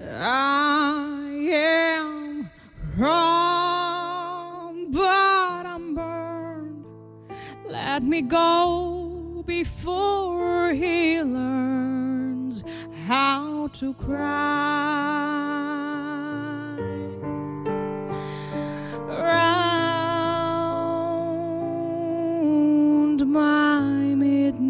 I am wrong, but I'm burned. Let me go before he learns how to cry. Round my midnight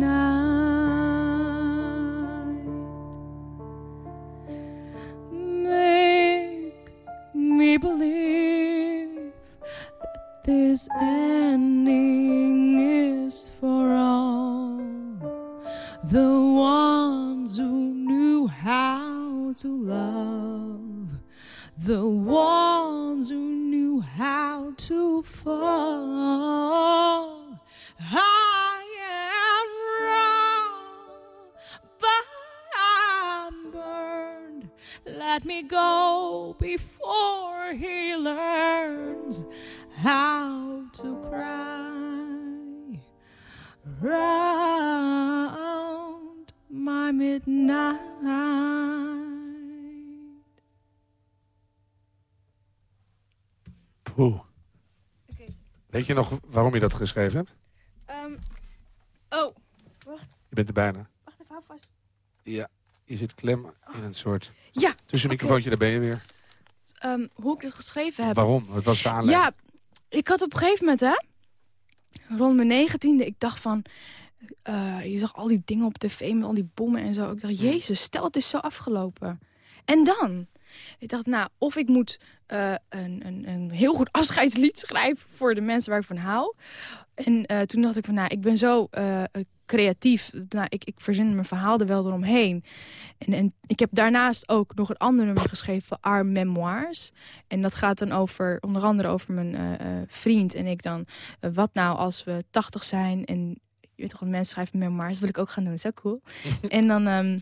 make me believe that this ending is for all the ones who knew how to love, the ones who knew how to fall. I am wrong, but I'm burned. Let me go before he learns how to cry round my midnight. Poeh. Weet je nog waarom je dat geschreven hebt? Ehm, oh, Je bent er bijna. wacht even, hou vast. Ja, je zit klem in een soort... Ja, Tussenmicrofoontje, daar ben je weer. ehm, hoe ik dit geschreven heb. Waarom? Wat was de aanleiding? Ja, ik had op een gegeven moment, hè, rond mijn negentiende, ik dacht van, eh, je zag al die dingen op tv met al die bommen en zo. Ik dacht, jezus, stel het is zo afgelopen. En dan? Ik dacht, nou, of ik moet eh, een, een, een heel goed afscheidslied schrijven voor de mensen waar ik van hou. En eh, toen dacht ik van, nou, ik ben zo creatief. Nou, ik, ik verzin mijn verhaal er wel eromheen. En, en ik heb daarnaast ook nog een ander nummer geschreven, Our Memoirs. En dat gaat dan over, onder andere over mijn vriend en ik dan. wat nou als we 80 zijn en je weet toch, wat mensen schrijven memoirs, dat wil ik ook gaan doen, dat is ook cool. en dan, ehm,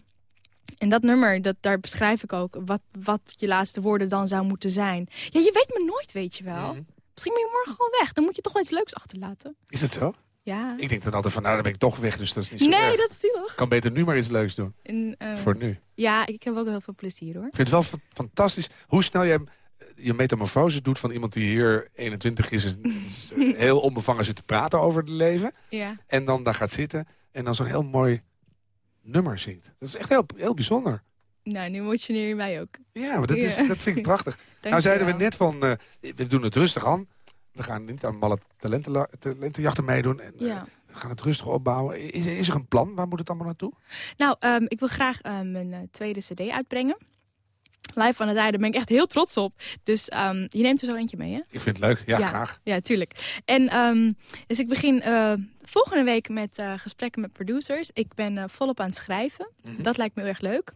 en dat nummer, dat, daar beschrijf ik ook wat, wat je laatste woorden dan zou moeten zijn. Ja, je weet me nooit, weet je wel. Mhm. Misschien ben je morgen gewoon weg, dan moet je toch wel iets leuks achterlaten. Is het zo? Ja. Ik denk dan altijd van, nou, dan ben ik toch weg, dus dat is niet zo nee, erg. dat is zielig. Ik kan beter nu maar iets leuks doen. En, ehm, Voor nu. Ja, ik heb ook heel veel plezier hoor. Ik vind het wel fa- fantastisch hoe snel jij je metamorfose doet van iemand die hier 21 is... en heel onbevangen zit te praten over het leven. Ja. En dan daar gaat zitten en dan zo'n heel mooi nummer zingt. Dat is echt heel, heel bijzonder. Nou, nu emotioneer je mij ook. Ja, maar dat, is, Ja. dat vind ik prachtig. nou zeiden we net van, eh, we doen het rustig aan. We gaan niet aan malle talenten, talentenjachten meedoen. En, eh, we gaan het rustig opbouwen. Is, is er een plan? Waar moet het allemaal naartoe? Nou, ehm, ik wil graag eh, mijn tweede cd uitbrengen. Live van het Einde, daar ben ik echt heel trots op. Dus ehm, je neemt er zo eentje mee, hè? Ik vind het leuk. Ja, graag. Ja, tuurlijk. En ehm, dus ik begin eh, volgende week met eh, gesprekken met producers. Ik ben eh, volop aan het schrijven. Mhm. Dat lijkt me heel erg leuk.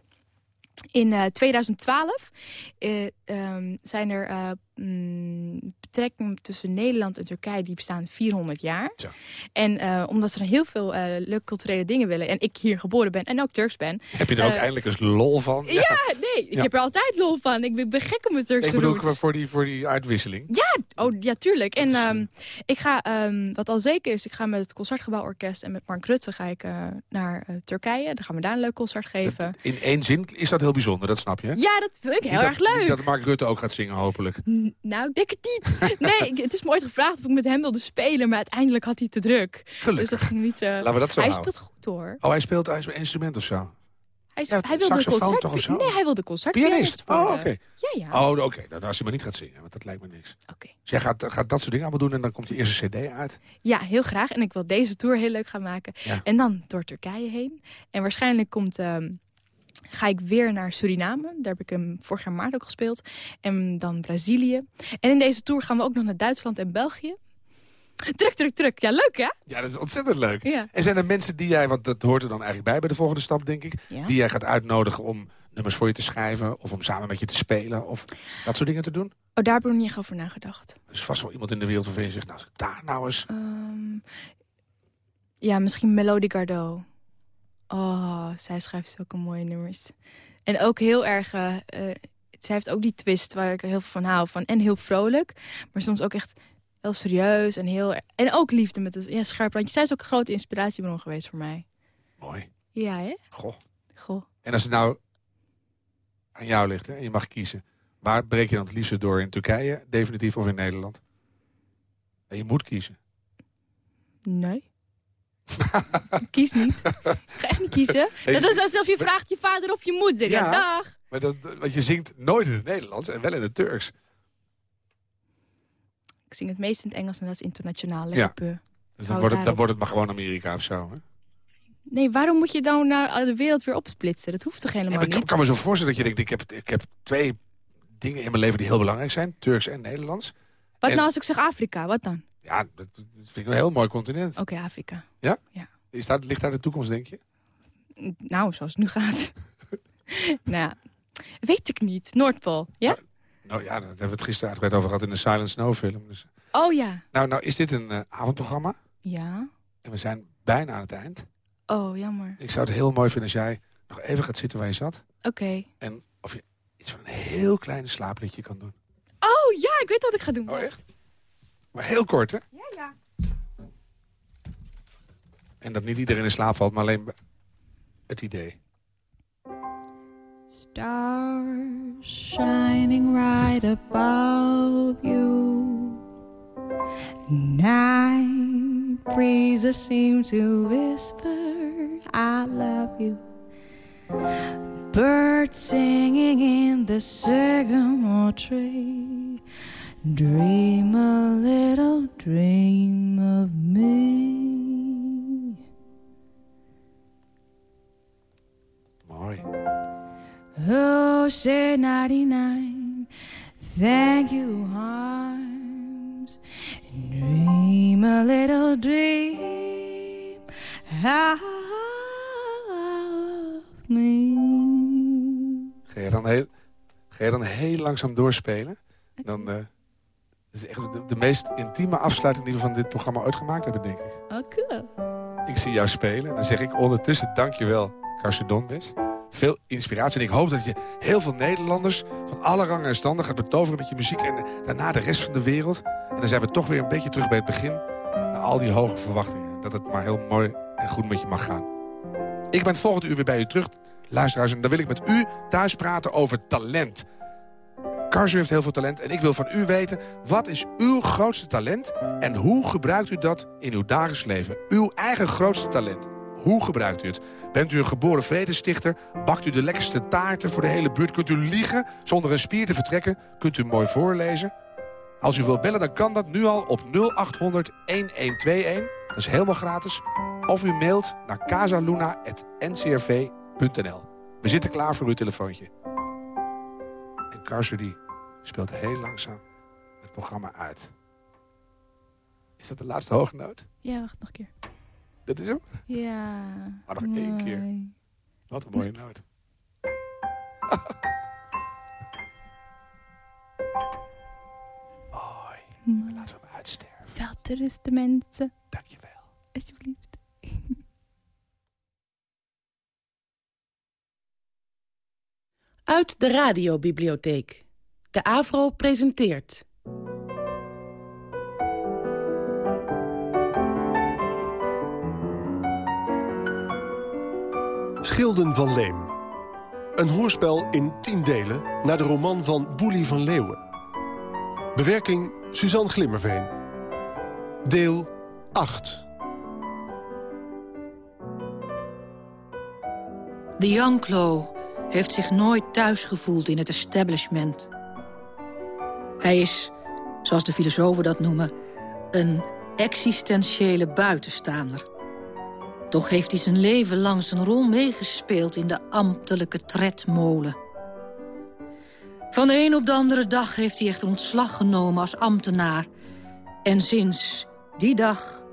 In eh, 2012 eh, ehm, zijn er mm, betrekkingen tussen Nederland en Turkije die bestaan 400 jaar. Zo. En eh, omdat ze heel veel eh, leuke culturele dingen willen en ik hier geboren ben en ook Turks ben. Heb je er ook Eh, eindelijk eens lol van? Ja, nee, ik Ja. heb er altijd lol van. Ik ben, ben gek op mijn Turkse ik bedoel voor die, voor die uitwisseling. Ja, oh, ja, tuurlijk. En is, ehm, ik ga, ehm, wat al zeker is, ik ga met het Concertgebouworkest en met Mark Rutte ga ik naar Turkije. Dan gaan we daar een leuk concert geven. In één zin is dat heel bijzonder, dat snap je. hè? Ja, dat vind ik heel erg leuk. dat Mark Rutte ook gaat zingen, hopelijk. Nou, ik denk het niet. Nee, het is me ooit gevraagd of ik met hem wilde spelen, maar uiteindelijk had hij te druk. Dus Gelukkig. dat ging niet... eh, Laten we dat zo hij houden. speelt goed hoor. Oh, hij speelt, hij speelt een instrument of zo? Hij, is, Ja, hij wilde concert... toch of zo? Nee, hij wilde concert. Pianist? Oh, oké. Ja, ja. Oh, oké. Nou, als hij maar niet gaat zingen, want dat lijkt me niks. Oké. Dus jij gaat, gaat dat soort dingen allemaal doen en dan komt je eerste cd uit. Ja, heel graag. En ik wil deze tour heel leuk gaan maken. Ja. En dan door Turkije heen. En waarschijnlijk komt, ehm, ga ik weer naar Suriname. Daar heb ik hem vorig jaar maart ook gespeeld. En dan Brazilië. En in deze tour gaan we ook nog naar Duitsland en België. Druk, druk, druk. Ja, leuk hè? Ja, dat is ontzettend leuk. Ja. En zijn er mensen die jij, want dat hoort er dan eigenlijk bij bij de volgende stap, denk ik, Ja. die jij gaat uitnodigen om nummers voor je te schrijven of om samen met je te spelen of dat soort dingen te doen? Oh, daar heb ik nog niet echt over nagedacht. Er is vast wel iemand in de wereld waarvan je zegt, nou, daar nou eens... Ehm, ja, misschien Melody Gardot. Oh, zij schrijft zulke mooie nummers. En ook heel erg... eh, zij heeft ook die twist waar ik heel veel van hou. Van, en heel vrolijk, maar soms ook echt heel serieus. En, heel, en ook liefde met een ja, scherp randje. Zij is ook een grote inspiratiebron geweest voor mij. Mooi. Ja, hè? Goh. Goh. En als het nou aan jou ligt hè, en je mag kiezen, waar breek je dan het liefst door? In Turkije, definitief, of in Nederland? En je moet kiezen. Nee. Ik Kies niet. Ik ga echt niet kiezen. Nee, Dat is alsof je vraagt je vader of je moeder. Ja, Ja. dag. Maar dat, want je zingt nooit in het Nederlands en wel in het Turks. Ik zing het meest in het Engels en dat is internationaal. Ja. Dus dan wordt, het, dan wordt het maar gewoon Amerika of zo. Hè? Nee, waarom moet je dan naar de wereld weer opsplitsen? Dat hoeft toch helemaal maar ik kan, niet? kan me zo voorstellen dat je denkt, ik heb, ik heb twee dingen in mijn leven die heel belangrijk zijn. Turks en Nederlands. Wat en- nou als ik zeg Afrika? Wat dan? Ja, dat, dat vind ik een heel mooi continent. Oké, Afrika. Is daar, ligt daar de toekomst, denk je? Nou, zoals het nu gaat. nou ja, weet ik niet. Noordpool, ja? Nou ja, daar hebben we het gisteren uitgebreid over gehad in de Silent Snow film. Dus... Oh ja. Nou, nou is dit een eh, avondprogramma. Ja. En we zijn bijna aan het eind. Oh, jammer. Ik zou het heel mooi vinden als jij nog even gaat zitten waar je zat. Oké. En of je iets van een heel klein slaapliedje kan doen. Oh ja, ik weet wat ik ga doen. Oh, echt? Maar heel kort, hè? Ja, ja. En dat niet iedereen in slaap valt, maar alleen het idee. Stars shining right above you. Night breezes seem to whisper, I love you. Birds singing in the sycamore tree. Dream a little dream of me. Mooi. Oh, say 99, thank you, arms. Dream a little dream of me. Ga je dan heel, ga je dan heel langzaam doorspelen? Dan, het is echt de, de meest intieme afsluiting die we van dit programma ooit gemaakt hebben, denk ik. Oh, cool. Ik zie jou spelen en dan zeg ik ondertussen dankjewel, Karsten Donbes. Veel inspiratie en ik hoop dat je heel veel Nederlanders van alle rangen en standen gaat betoveren met je muziek. En daarna de rest van de wereld. En dan zijn we toch weer een beetje terug bij het begin. Naar al die hoge verwachtingen. Dat het maar heel mooi en goed met je mag gaan. Ik ben het volgende uur weer bij u terug, luisteraars. En dan wil ik met u thuis praten over talent. Karsu heeft heel veel talent en ik wil van u weten... wat is uw grootste talent en hoe gebruikt u dat in uw dagelijks leven? Uw eigen grootste talent. Hoe gebruikt u het? Bent u een geboren vredestichter? Bakt u de lekkerste taarten voor de hele buurt? Kunt u liegen zonder een spier te vertrekken? Kunt u mooi voorlezen? Als u wilt bellen, dan kan dat nu al op 0800 1121. Dat is helemaal gratis. Of u mailt naar casaluna.ncrv.nl. We zitten klaar voor uw telefoontje. En Karsu die speelt heel langzaam het programma uit. Is dat de laatste hoge noot? Ja, wacht nog een keer. Dat is hem? Ja. Maar nog één keer. Wat een mooie noot. Mooi. Mooi. Laten we hem uitsterven. Rusten, mensen. Dankjewel. Alsjeblieft. Uit de radiobibliotheek. De AVRO presenteert... Schilden van Leem. Een hoorspel in tien delen naar de roman van Boelie van Leeuwen. Bewerking Suzanne Glimmerveen. Deel 8. De Janklo heeft zich nooit thuis gevoeld in het establishment. Hij is, zoals de filosofen dat noemen, een existentiële buitenstaander. Toch heeft hij zijn leven lang zijn rol meegespeeld in de ambtelijke tredmolen. Van de een op de andere dag heeft hij echter ontslag genomen als ambtenaar. En sinds die dag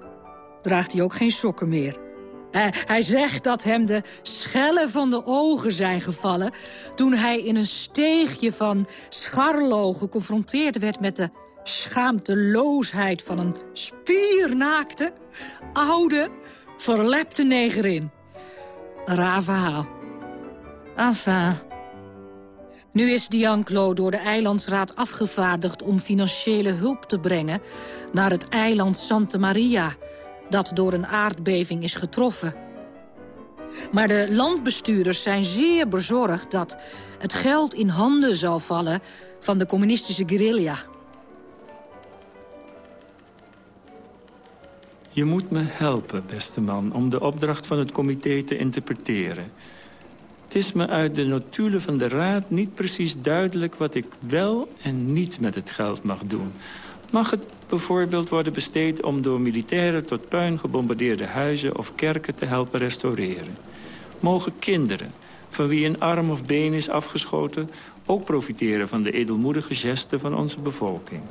draagt hij ook geen sokken meer. Hij, zegt dat hem de schellen van de ogen zijn gevallen... toen hij in een steegje van Scharlo geconfronteerd werd... met de schaamteloosheid van een spiernaakte, oude, verlepte negerin. Raar verhaal. Enfin. Nu is Dianclo door de eilandsraad afgevaardigd om financiële hulp te brengen... naar het eiland Santa Maria, dat door een aardbeving is getroffen. Maar de landbestuurders zijn zeer bezorgd dat het geld in handen zal vallen van de communistische guerrilla. Je moet me helpen, beste man, om de opdracht van het comité te interpreteren. Het is me uit de notulen van de raad niet precies duidelijk... wat ik wel en niet met het geld mag doen. Mag het bijvoorbeeld worden besteed om door militairen... tot puin gebombardeerde huizen of kerken te helpen restaureren? Mogen kinderen, van wie een arm of been is afgeschoten... ook profiteren van de edelmoedige gesten van onze bevolking?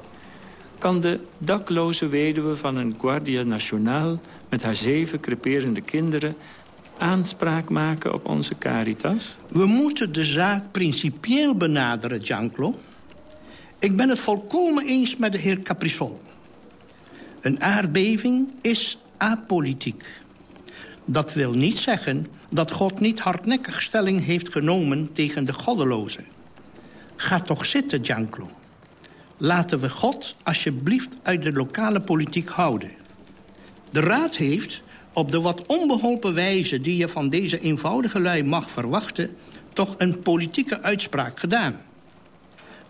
kan de dakloze weduwe van een Guardia Nacional... met haar zeven creperende kinderen aanspraak maken op onze caritas? We moeten de zaak principieel benaderen, Gianclo. Ik ben het volkomen eens met de heer Caprisol. Een aardbeving is apolitiek. Dat wil niet zeggen dat God niet hardnekkig stelling heeft genomen tegen de goddelozen. Ga toch zitten, Gianclo. Laten we God alsjeblieft uit de lokale politiek houden. De Raad heeft, op de wat onbeholpen wijze... die je van deze eenvoudige lui mag verwachten... toch een politieke uitspraak gedaan.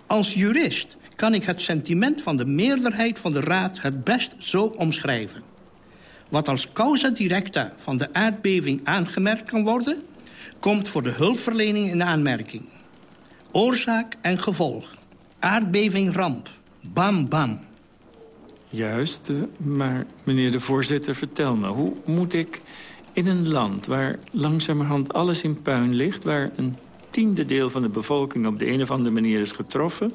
Als jurist kan ik het sentiment van de meerderheid van de Raad... het best zo omschrijven. Wat als causa directa van de aardbeving aangemerkt kan worden... komt voor de hulpverlening in aanmerking. Oorzaak en gevolg. Aardbeving ramp. Bam, bam. Juist, eh, maar meneer de voorzitter, vertel me... hoe moet ik in een land waar langzamerhand alles in puin ligt... waar een tiende deel van de bevolking op de een of andere manier is getroffen...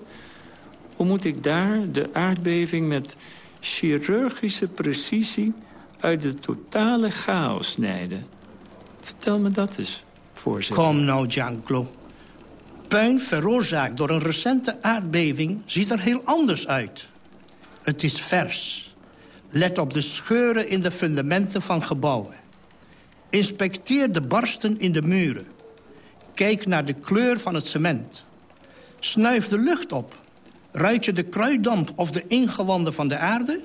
hoe moet ik daar de aardbeving met chirurgische precisie... uit de totale chaos snijden? Vertel me dat eens, voorzitter. Kom nou, Gianclo. Puin veroorzaakt door een recente aardbeving ziet er heel anders uit. Het is vers. Let op de scheuren in de fundamenten van gebouwen. Inspecteer de barsten in de muren. Kijk naar de kleur van het cement. Snuif de lucht op. Ruik je de kruiddamp of de ingewanden van de aarde?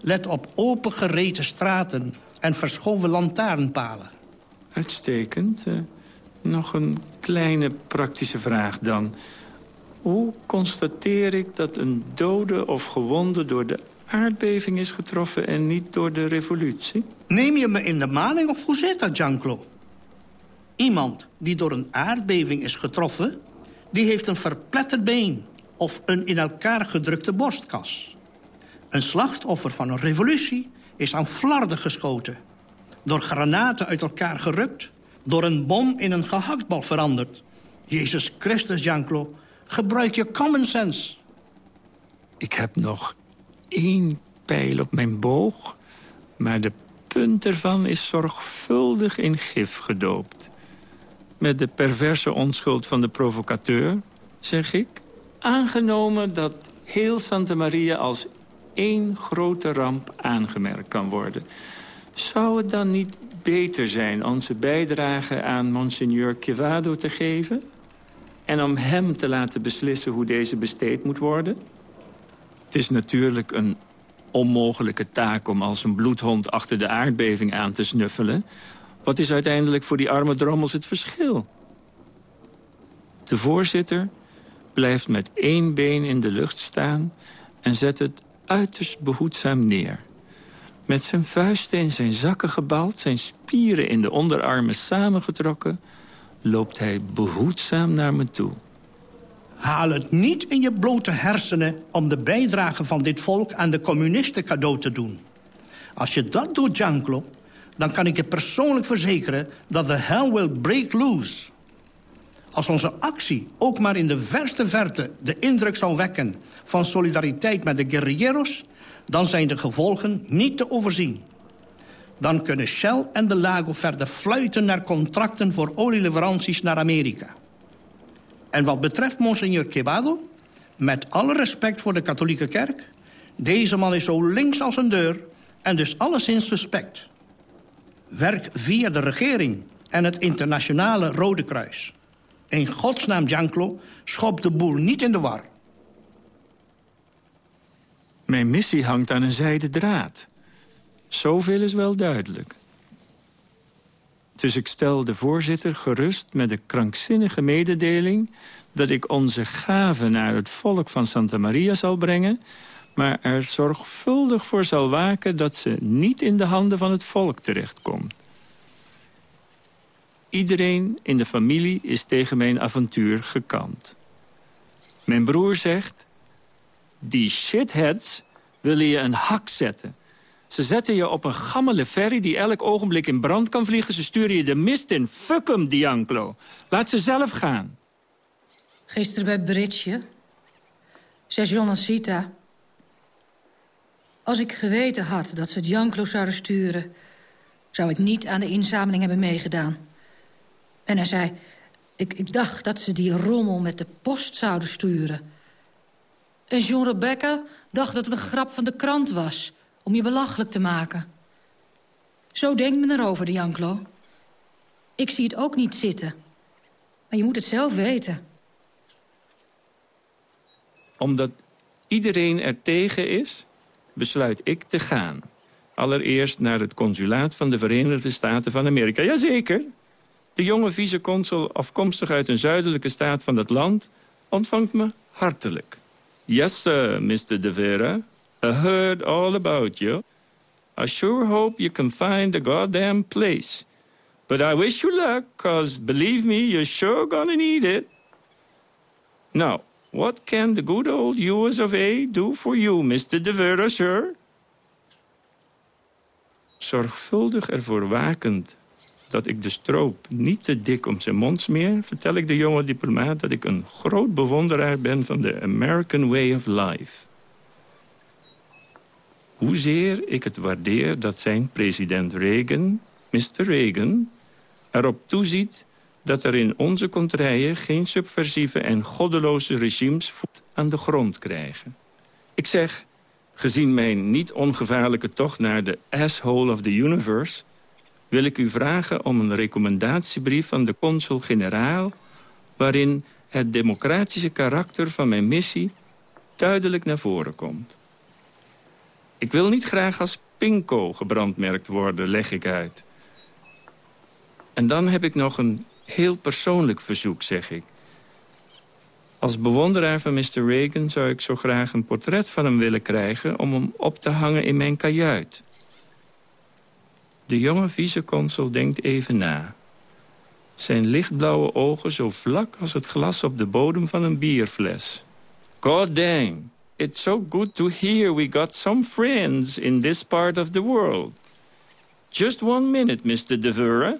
Let op opengereten straten en verschoven lantaarnpalen. Uitstekend. Uh, nog een kleine praktische vraag dan. Hoe constateer ik dat een dode of gewonde door de aardbeving is getroffen... en niet door de revolutie? Neem je me in de maling of hoe zit dat, Gianclo? Iemand die door een aardbeving is getroffen... die heeft een verpletterd been of een in elkaar gedrukte borstkas. Een slachtoffer van een revolutie is aan flarden geschoten... door granaten uit elkaar gerukt... door een bom in een gehaktbal veranderd. Jezus Christus, Gianclo, gebruik je common sense. Ik heb nog één pijl op mijn boog... maar de punt ervan is zorgvuldig in gif gedoopt. Met de perverse onschuld van de provocateur, zeg ik... aangenomen dat heel Santa Maria als één grote ramp aangemerkt kan worden... zou het dan niet beter zijn onze bijdrage aan Monsignor Quevado te geven... en om hem te laten beslissen hoe deze besteed moet worden? Het is natuurlijk een onmogelijke taak om als een bloedhond achter de aardbeving aan te snuffelen. Wat is uiteindelijk voor die arme drommels het verschil? De voorzitter blijft met één been in de lucht staan... en zet het uiterst behoedzaam neer. Met zijn vuisten in zijn zakken gebald, zijn spieren in de onderarmen samengetrokken... loopt hij behoedzaam naar me toe. Haal het niet in je blote hersenen om de bijdrage van dit volk aan de communisten cadeau te doen. Als je dat doet, Gianclo, dan kan ik je persoonlijk verzekeren dat de hell will break loose. Als onze actie ook maar in de verste verte de indruk zou wekken... van solidariteit met de guerrilleros... dan zijn de gevolgen niet te overzien. Dan kunnen Shell en de Lago verder fluiten naar contracten... voor olieleveranties naar Amerika. En wat betreft Monsignor Quebado... met alle respect voor de katholieke kerk... deze man is zo links als een deur en dus alleszins suspect. Werk via de regering en het internationale Rode Kruis. In godsnaam, Gianclo, schop de boel niet in de war. Mijn missie hangt aan een zijden draad. Zoveel is wel duidelijk. Dus ik stel de voorzitter gerust met de krankzinnige mededeling... dat ik onze gaven naar het volk van Santa Maria zal brengen... maar er zorgvuldig voor zal waken dat ze niet in de handen van het volk terechtkomt. Iedereen in de familie is tegen mijn avontuur gekant. Mijn broer zegt... Die shitheads willen je een hak zetten. Ze zetten je op een gammele ferry die elk ogenblik in brand kan vliegen. Ze sturen je de mist in. Fuck hem, Dianclo. Laat ze zelf gaan. Gisteren bij Bridge. Zei John en Sita. Als ik geweten had dat ze Gianclo zouden sturen... zou ik niet aan de inzameling hebben meegedaan. En hij zei... Ik, ik dacht dat ze die rommel met de post zouden sturen. En Jean Rebecca dacht dat het een grap van de krant was... om je belachelijk te maken. Zo denkt men erover, de Janklo. Ik zie het ook niet zitten. Maar je moet het zelf weten. Omdat iedereen er tegen is, besluit ik te gaan. Allereerst naar het consulaat van de Verenigde Staten van Amerika. Jazeker. De jonge viceconsul, afkomstig uit een zuidelijke staat van het land... ontvangt me hartelijk. Yes, sir, Mr. De Vera. I heard all about you. I sure hope you can find the goddamn place. But I wish you luck, cause believe me, you're sure gonna need it. Now, what can the good old US of A do for you, Mr. De Vera, sir? Zorgvuldig ervoor wakend dat ik de stroop niet te dik om zijn mond smeer... vertel ik de jonge diplomaat dat ik een groot bewonderaar ben... van de American Way of Life. Hoezeer ik het waardeer dat zijn president Reagan, Mr. Reagan... erop toeziet dat er in onze contraien geen subversieve en goddeloze regimes voet aan de grond krijgen. Ik zeg, gezien mijn niet ongevaarlijke tocht naar de asshole of the universe wil ik u vragen om een recommendatiebrief van de consul-generaal... waarin het democratische karakter van mijn missie duidelijk naar voren komt. Ik wil niet graag als pinko gebrandmerkt worden, leg ik uit. En dan heb ik nog een heel persoonlijk verzoek, zeg ik. Als bewonderaar van Mr. Reagan zou ik zo graag een portret van hem willen krijgen... om hem op te hangen in mijn kajuit. De jonge viceconsul denkt even na. Zijn lichtblauwe ogen zo vlak als het glas op de bodem van een bierfles. God dang, it's so good to hear we got some friends in this part of the world. Just one minute, Mr. De Vera.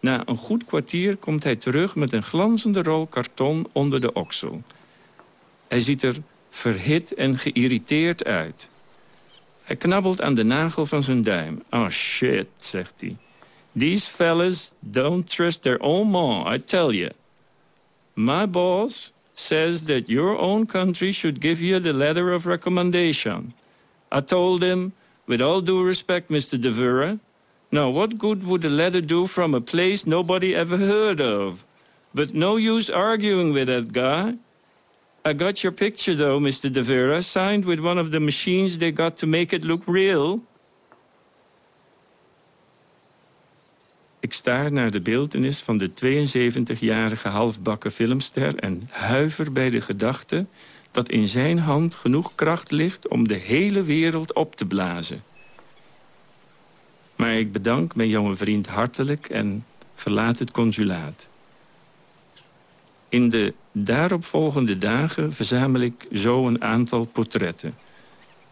Na een goed kwartier komt hij terug met een glanzende rol karton onder de oksel. Hij ziet er verhit en geïrriteerd uit. Hij knabbelt aan de nagel van zijn duim. Oh shit, zegt hij. These fellas don't trust their own ma, I tell you. My boss says that your own country should give you the letter of recommendation. I told him, with all due respect, Mr. De Vera, now what good would a letter do from a place nobody ever heard of? But no use arguing with that guy. I got your picture, though, Mr. De Vera, signed with one of the machines they got to make it look real. Ik staar naar de beeldenis van de 72-jarige halfbakken filmster... en huiver bij de gedachte dat in zijn hand genoeg kracht ligt... om de hele wereld op te blazen. Maar ik bedank mijn jonge vriend hartelijk en verlaat het consulaat. In de daaropvolgende dagen verzamel ik zo een aantal portretten.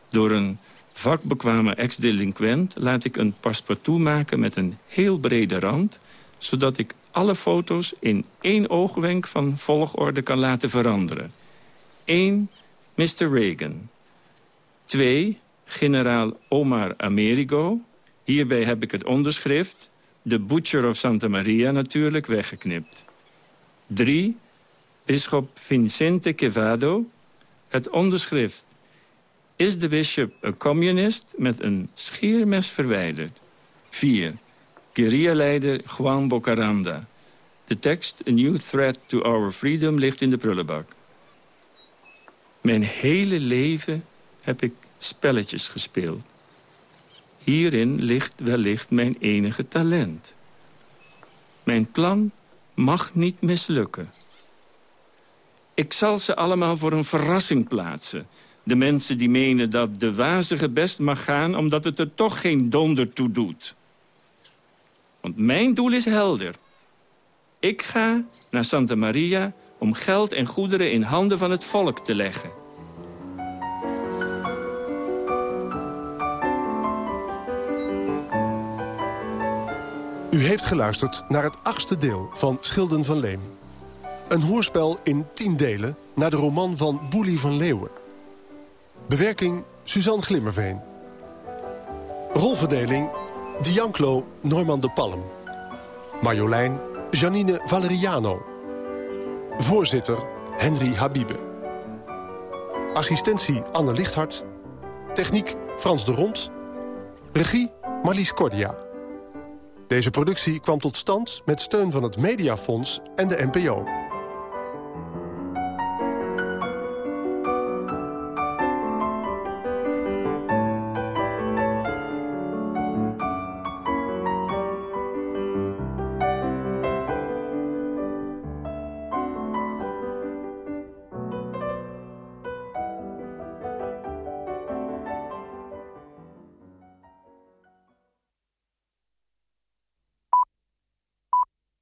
Door een vakbekwame ex-delinquent laat ik een paspartout maken met een heel brede rand... zodat ik alle foto's in één oogwenk van volgorde kan laten veranderen. 1. Mr. Reagan. 2. Generaal Omar Amerigo. Hierbij heb ik het onderschrift... de Butcher of Santa Maria natuurlijk weggeknipt. 3 bisschop Vincente Quevado. Het onderschrift is de bishop een communist met een scheermes verwijderd. 4. Guerrilla-leider Juan Bocaranda. De tekst A New Threat to Our Freedom ligt in de prullenbak. Mijn hele leven heb ik spelletjes gespeeld. Hierin ligt wellicht mijn enige talent. Mijn plan mag niet mislukken. Ik zal ze allemaal voor een verrassing plaatsen. De mensen die menen dat de wazige best mag gaan... omdat het er toch geen donder toe doet. Want mijn doel is helder. Ik ga naar Santa Maria om geld en goederen in handen van het volk te leggen. U heeft geluisterd naar het achtste deel van Schilden van Leem. Een hoorspel in tien delen naar de roman van Boelie van Leeuwen. Bewerking Suzanne Glimmerveen. Rolverdeling Dianclo Norman de Palm. Marjolein Janine Valeriano. Voorzitter Henry Habibe. Assistentie Anne Lichthart. Techniek Frans de Rond. Regie Marlies Cordia. Deze productie kwam tot stand met steun van het Mediafonds en de NPO.